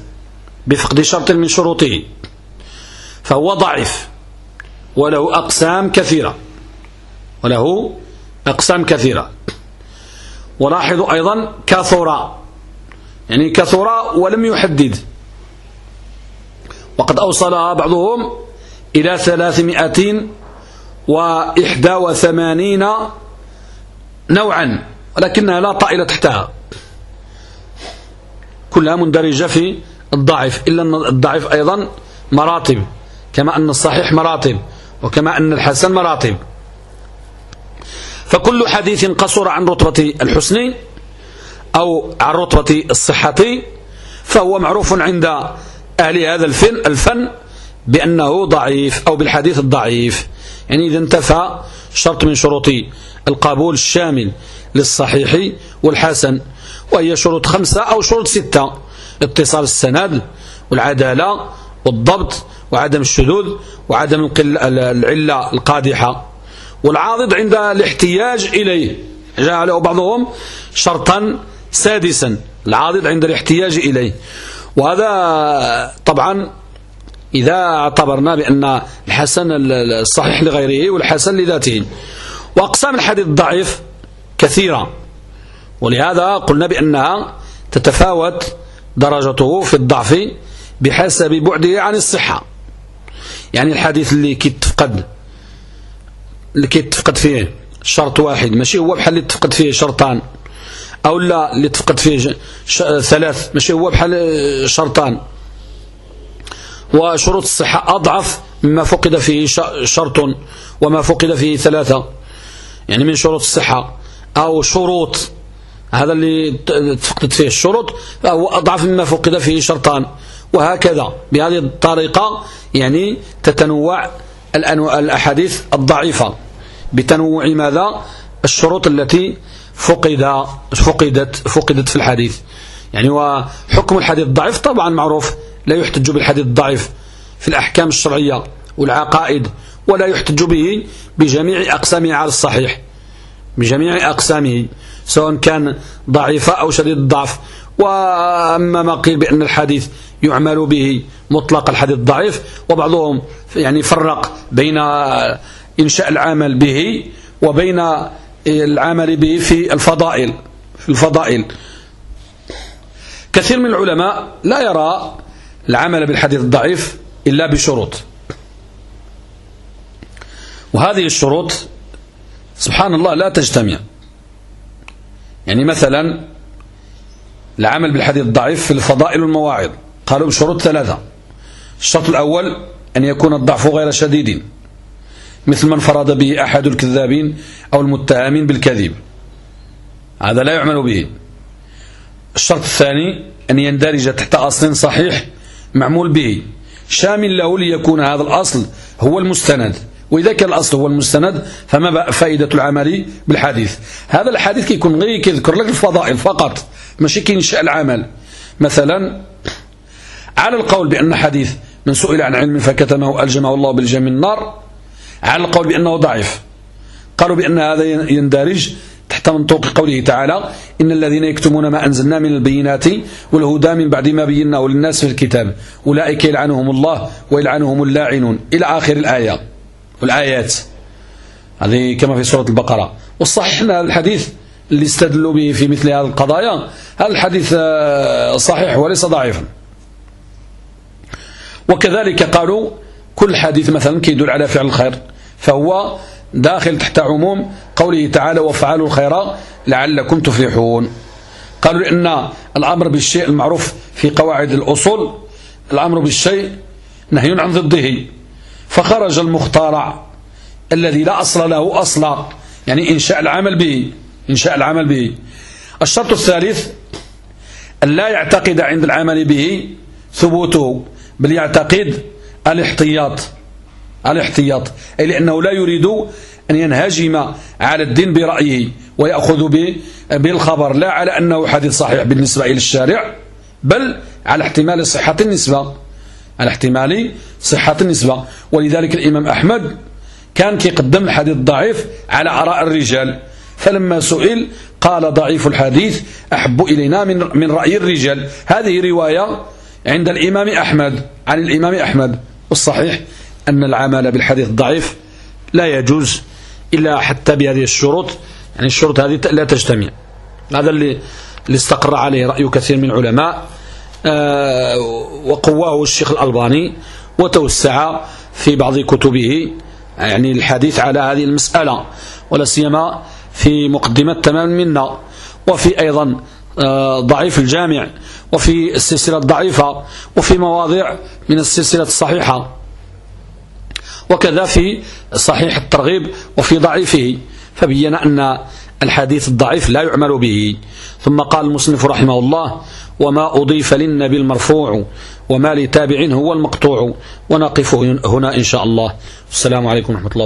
Speaker 1: بفقد شرط من شروطه. فهو ضعيف وله أقسام كثيرة وله أقسام كثيرة. ولاحظوا أيضا كثر. يعني كثر ولم يحدد. وقد أوصلها بعضهم إلى ثلاثمائة وإحدى وثمانين نوعا ولكنها لا طائلة تحتها. كلها مندرجة في الضعيف إلا أن الضعيف أيضا مراتب كما أن الصحيح مراتب وكما أن الحسن مراتب. فكل حديث قصر عن رتبة الحسن أو عن رتبة الصحة فهو معروف عند أهل هذا الفن, الفن بأنه ضعيف أو بالحديث الضعيف. يعني إذا انتفى شرط من شروط القبول الشامل للصحيح والحسن وهي شروط خمسة أو شروط ستة اتصال السند والعدالة والضبط وعدم الشذوذ وعدم العلة القادحة. والعاضد عند الاحتياج إليه. جعله بعضهم شرطا سادسا العاضد عند الاحتياج إليه. وهذا طبعا إذا اعتبرنا بأن الحسن الصحيح لغيره والحسن لذاته. وأقسام الحديث الضعيف كثيرة. ولهذا قلنا بأنها تتفاوت درجته في الضعف بحسب بعده عن الصحة. يعني الحديث اللي كيتفقد اللي كيتفقد فيه شرط واحد ماشي هو بحال اللي تفقد فيه شرطان. أو لا اللي تفقد فيه ثلاث ماشي هو بحال شرطان. وشروط الصحة أضعف مما فقد فيه شرط وما فقد فيه ثلاثة. يعني من شروط الصحة. أو شروط هذا اللي تفقدت فيه الشروط فهو أضعف مما فقد فيه شرطان. وهكذا بهذه الطريقة يعني تتنوع الأحاديث الضعيفة. بتنوع ماذا؟ الشروط التي فقد فقدت فقدت في الحديث. يعني وحكم الحديث الضعيف طبعا معروف لا يحتج بالحديث الضعيف في الأحكام الشرعية والعقائد ولا يحتج به بجميع أقسامه على الصحيح. بجميع أقسامه سواء كان ضعيفة أو شديد الضعف. وأما ما قيل بأن الحديث يعمل به مطلق الحديث الضعيف وبعضهم يعني فرق بين إنشاء العمل به وبين العمل به في الفضائل في الفضائل. كثير من العلماء لا يرى العمل بالحديث الضعيف إلا بشروط. وهذه الشروط سبحان الله لا تجتمع. يعني مثلا العمل بالحديث الضعيف في الفضائل والمواعظ قالوا بشروط ثلاثة. الشرط الأول أن يكون الضعف غير شديد. مثل من فرض به أحد الكذابين أو المتهمين بالكذب. هذا لا يعمل به. الشرط الثاني أن يندرج تحت أصل صحيح معمول به. شامل له ليكون هذا الأصل هو المستند. وإذا كان الأصل هو المستند فما فائدة العمل بالحديث. هذا الحديث كيكون غير كيذكر لك الفضائل فقط. ماشي كينشأ العمل. مثلا على القول بأن حديث من سئل عن علم فكتمه ألجمه الله بالجم النار على القول بأنه ضعيف. قالوا بأن هذا يندرج تحت منطوق قوله تعالى إن الذين يكتمون ما أنزلنا من البينات والهدى من بعد ما بيناه للناس في الكتاب أولئك يلعنهم الله ويلعنهم اللاعنون. إلى آخر الآية والآيات. هذه كما في سورة البقرة. والصحيح أن الحديث اللي استدلوا به في مثل هذه القضايا هذا الحديث آه، صحيح وليس ضعيفا. وكذلك قالوا كل حديث مثلا كيدل على فعل الخير فهو داخل تحت عموم قوله تعالى وفعلوا الخير لعلكم تفلحون قالوا لأن الأمر بالشيء المعروف في قواعد الأصول الأمر بالشيء نهي عن ضده. فخرج المختارع الذي لا أصل له أصلا يعني إنشاء العمل به إنشاء العمل به. الشرط الثالث أن لا يعتقد عند العمل به ثبوته بل يعتقد الاحتياط. الاحتياط. أي لأنه لا يريد أن ينهجم على الدين برأيه ويأخذ بالخبر لا على أنه حديث صحيح بالنسبة إلى الشارع بل على احتمال صحة النسبة. على احتمال صحة النسبة. ولذلك الإمام أحمد كان كيقدم الحديث الضعيف على آراء الرجال. فلما سئل قال ضعيف الحديث أحب إلينا من رأي الرجال. هذه رواية عند الإمام أحمد عن الإمام أحمد. والصحيح أن العمل بالحديث الضعيف لا يجوز إلا حتى بهذه الشروط. يعني الشروط هذه لا تجتمع. هذا اللي اللي استقر عليه رأي كثير من العلماء. آه، وقواه الشيخ الألباني وتوسع في بعض كتبه يعني الحديث على هذه المسألة ولا سيما في مقدمة تمام منا وفي أيضا ضعيف الجامع وفي السلسلة الضعيفة وفي مواضع من السلسلة الصحيحة. وكذا في صحيح الترغيب وفي ضعيفه. فبين أن الحديث الضعيف لا يعمل به. ثم قال المصنف رحمه الله وما أضيف للنبي المرفوع وما لتابع هو المقطوع ونقف هنا إن شاء الله. السلام عليكم ورحمة الله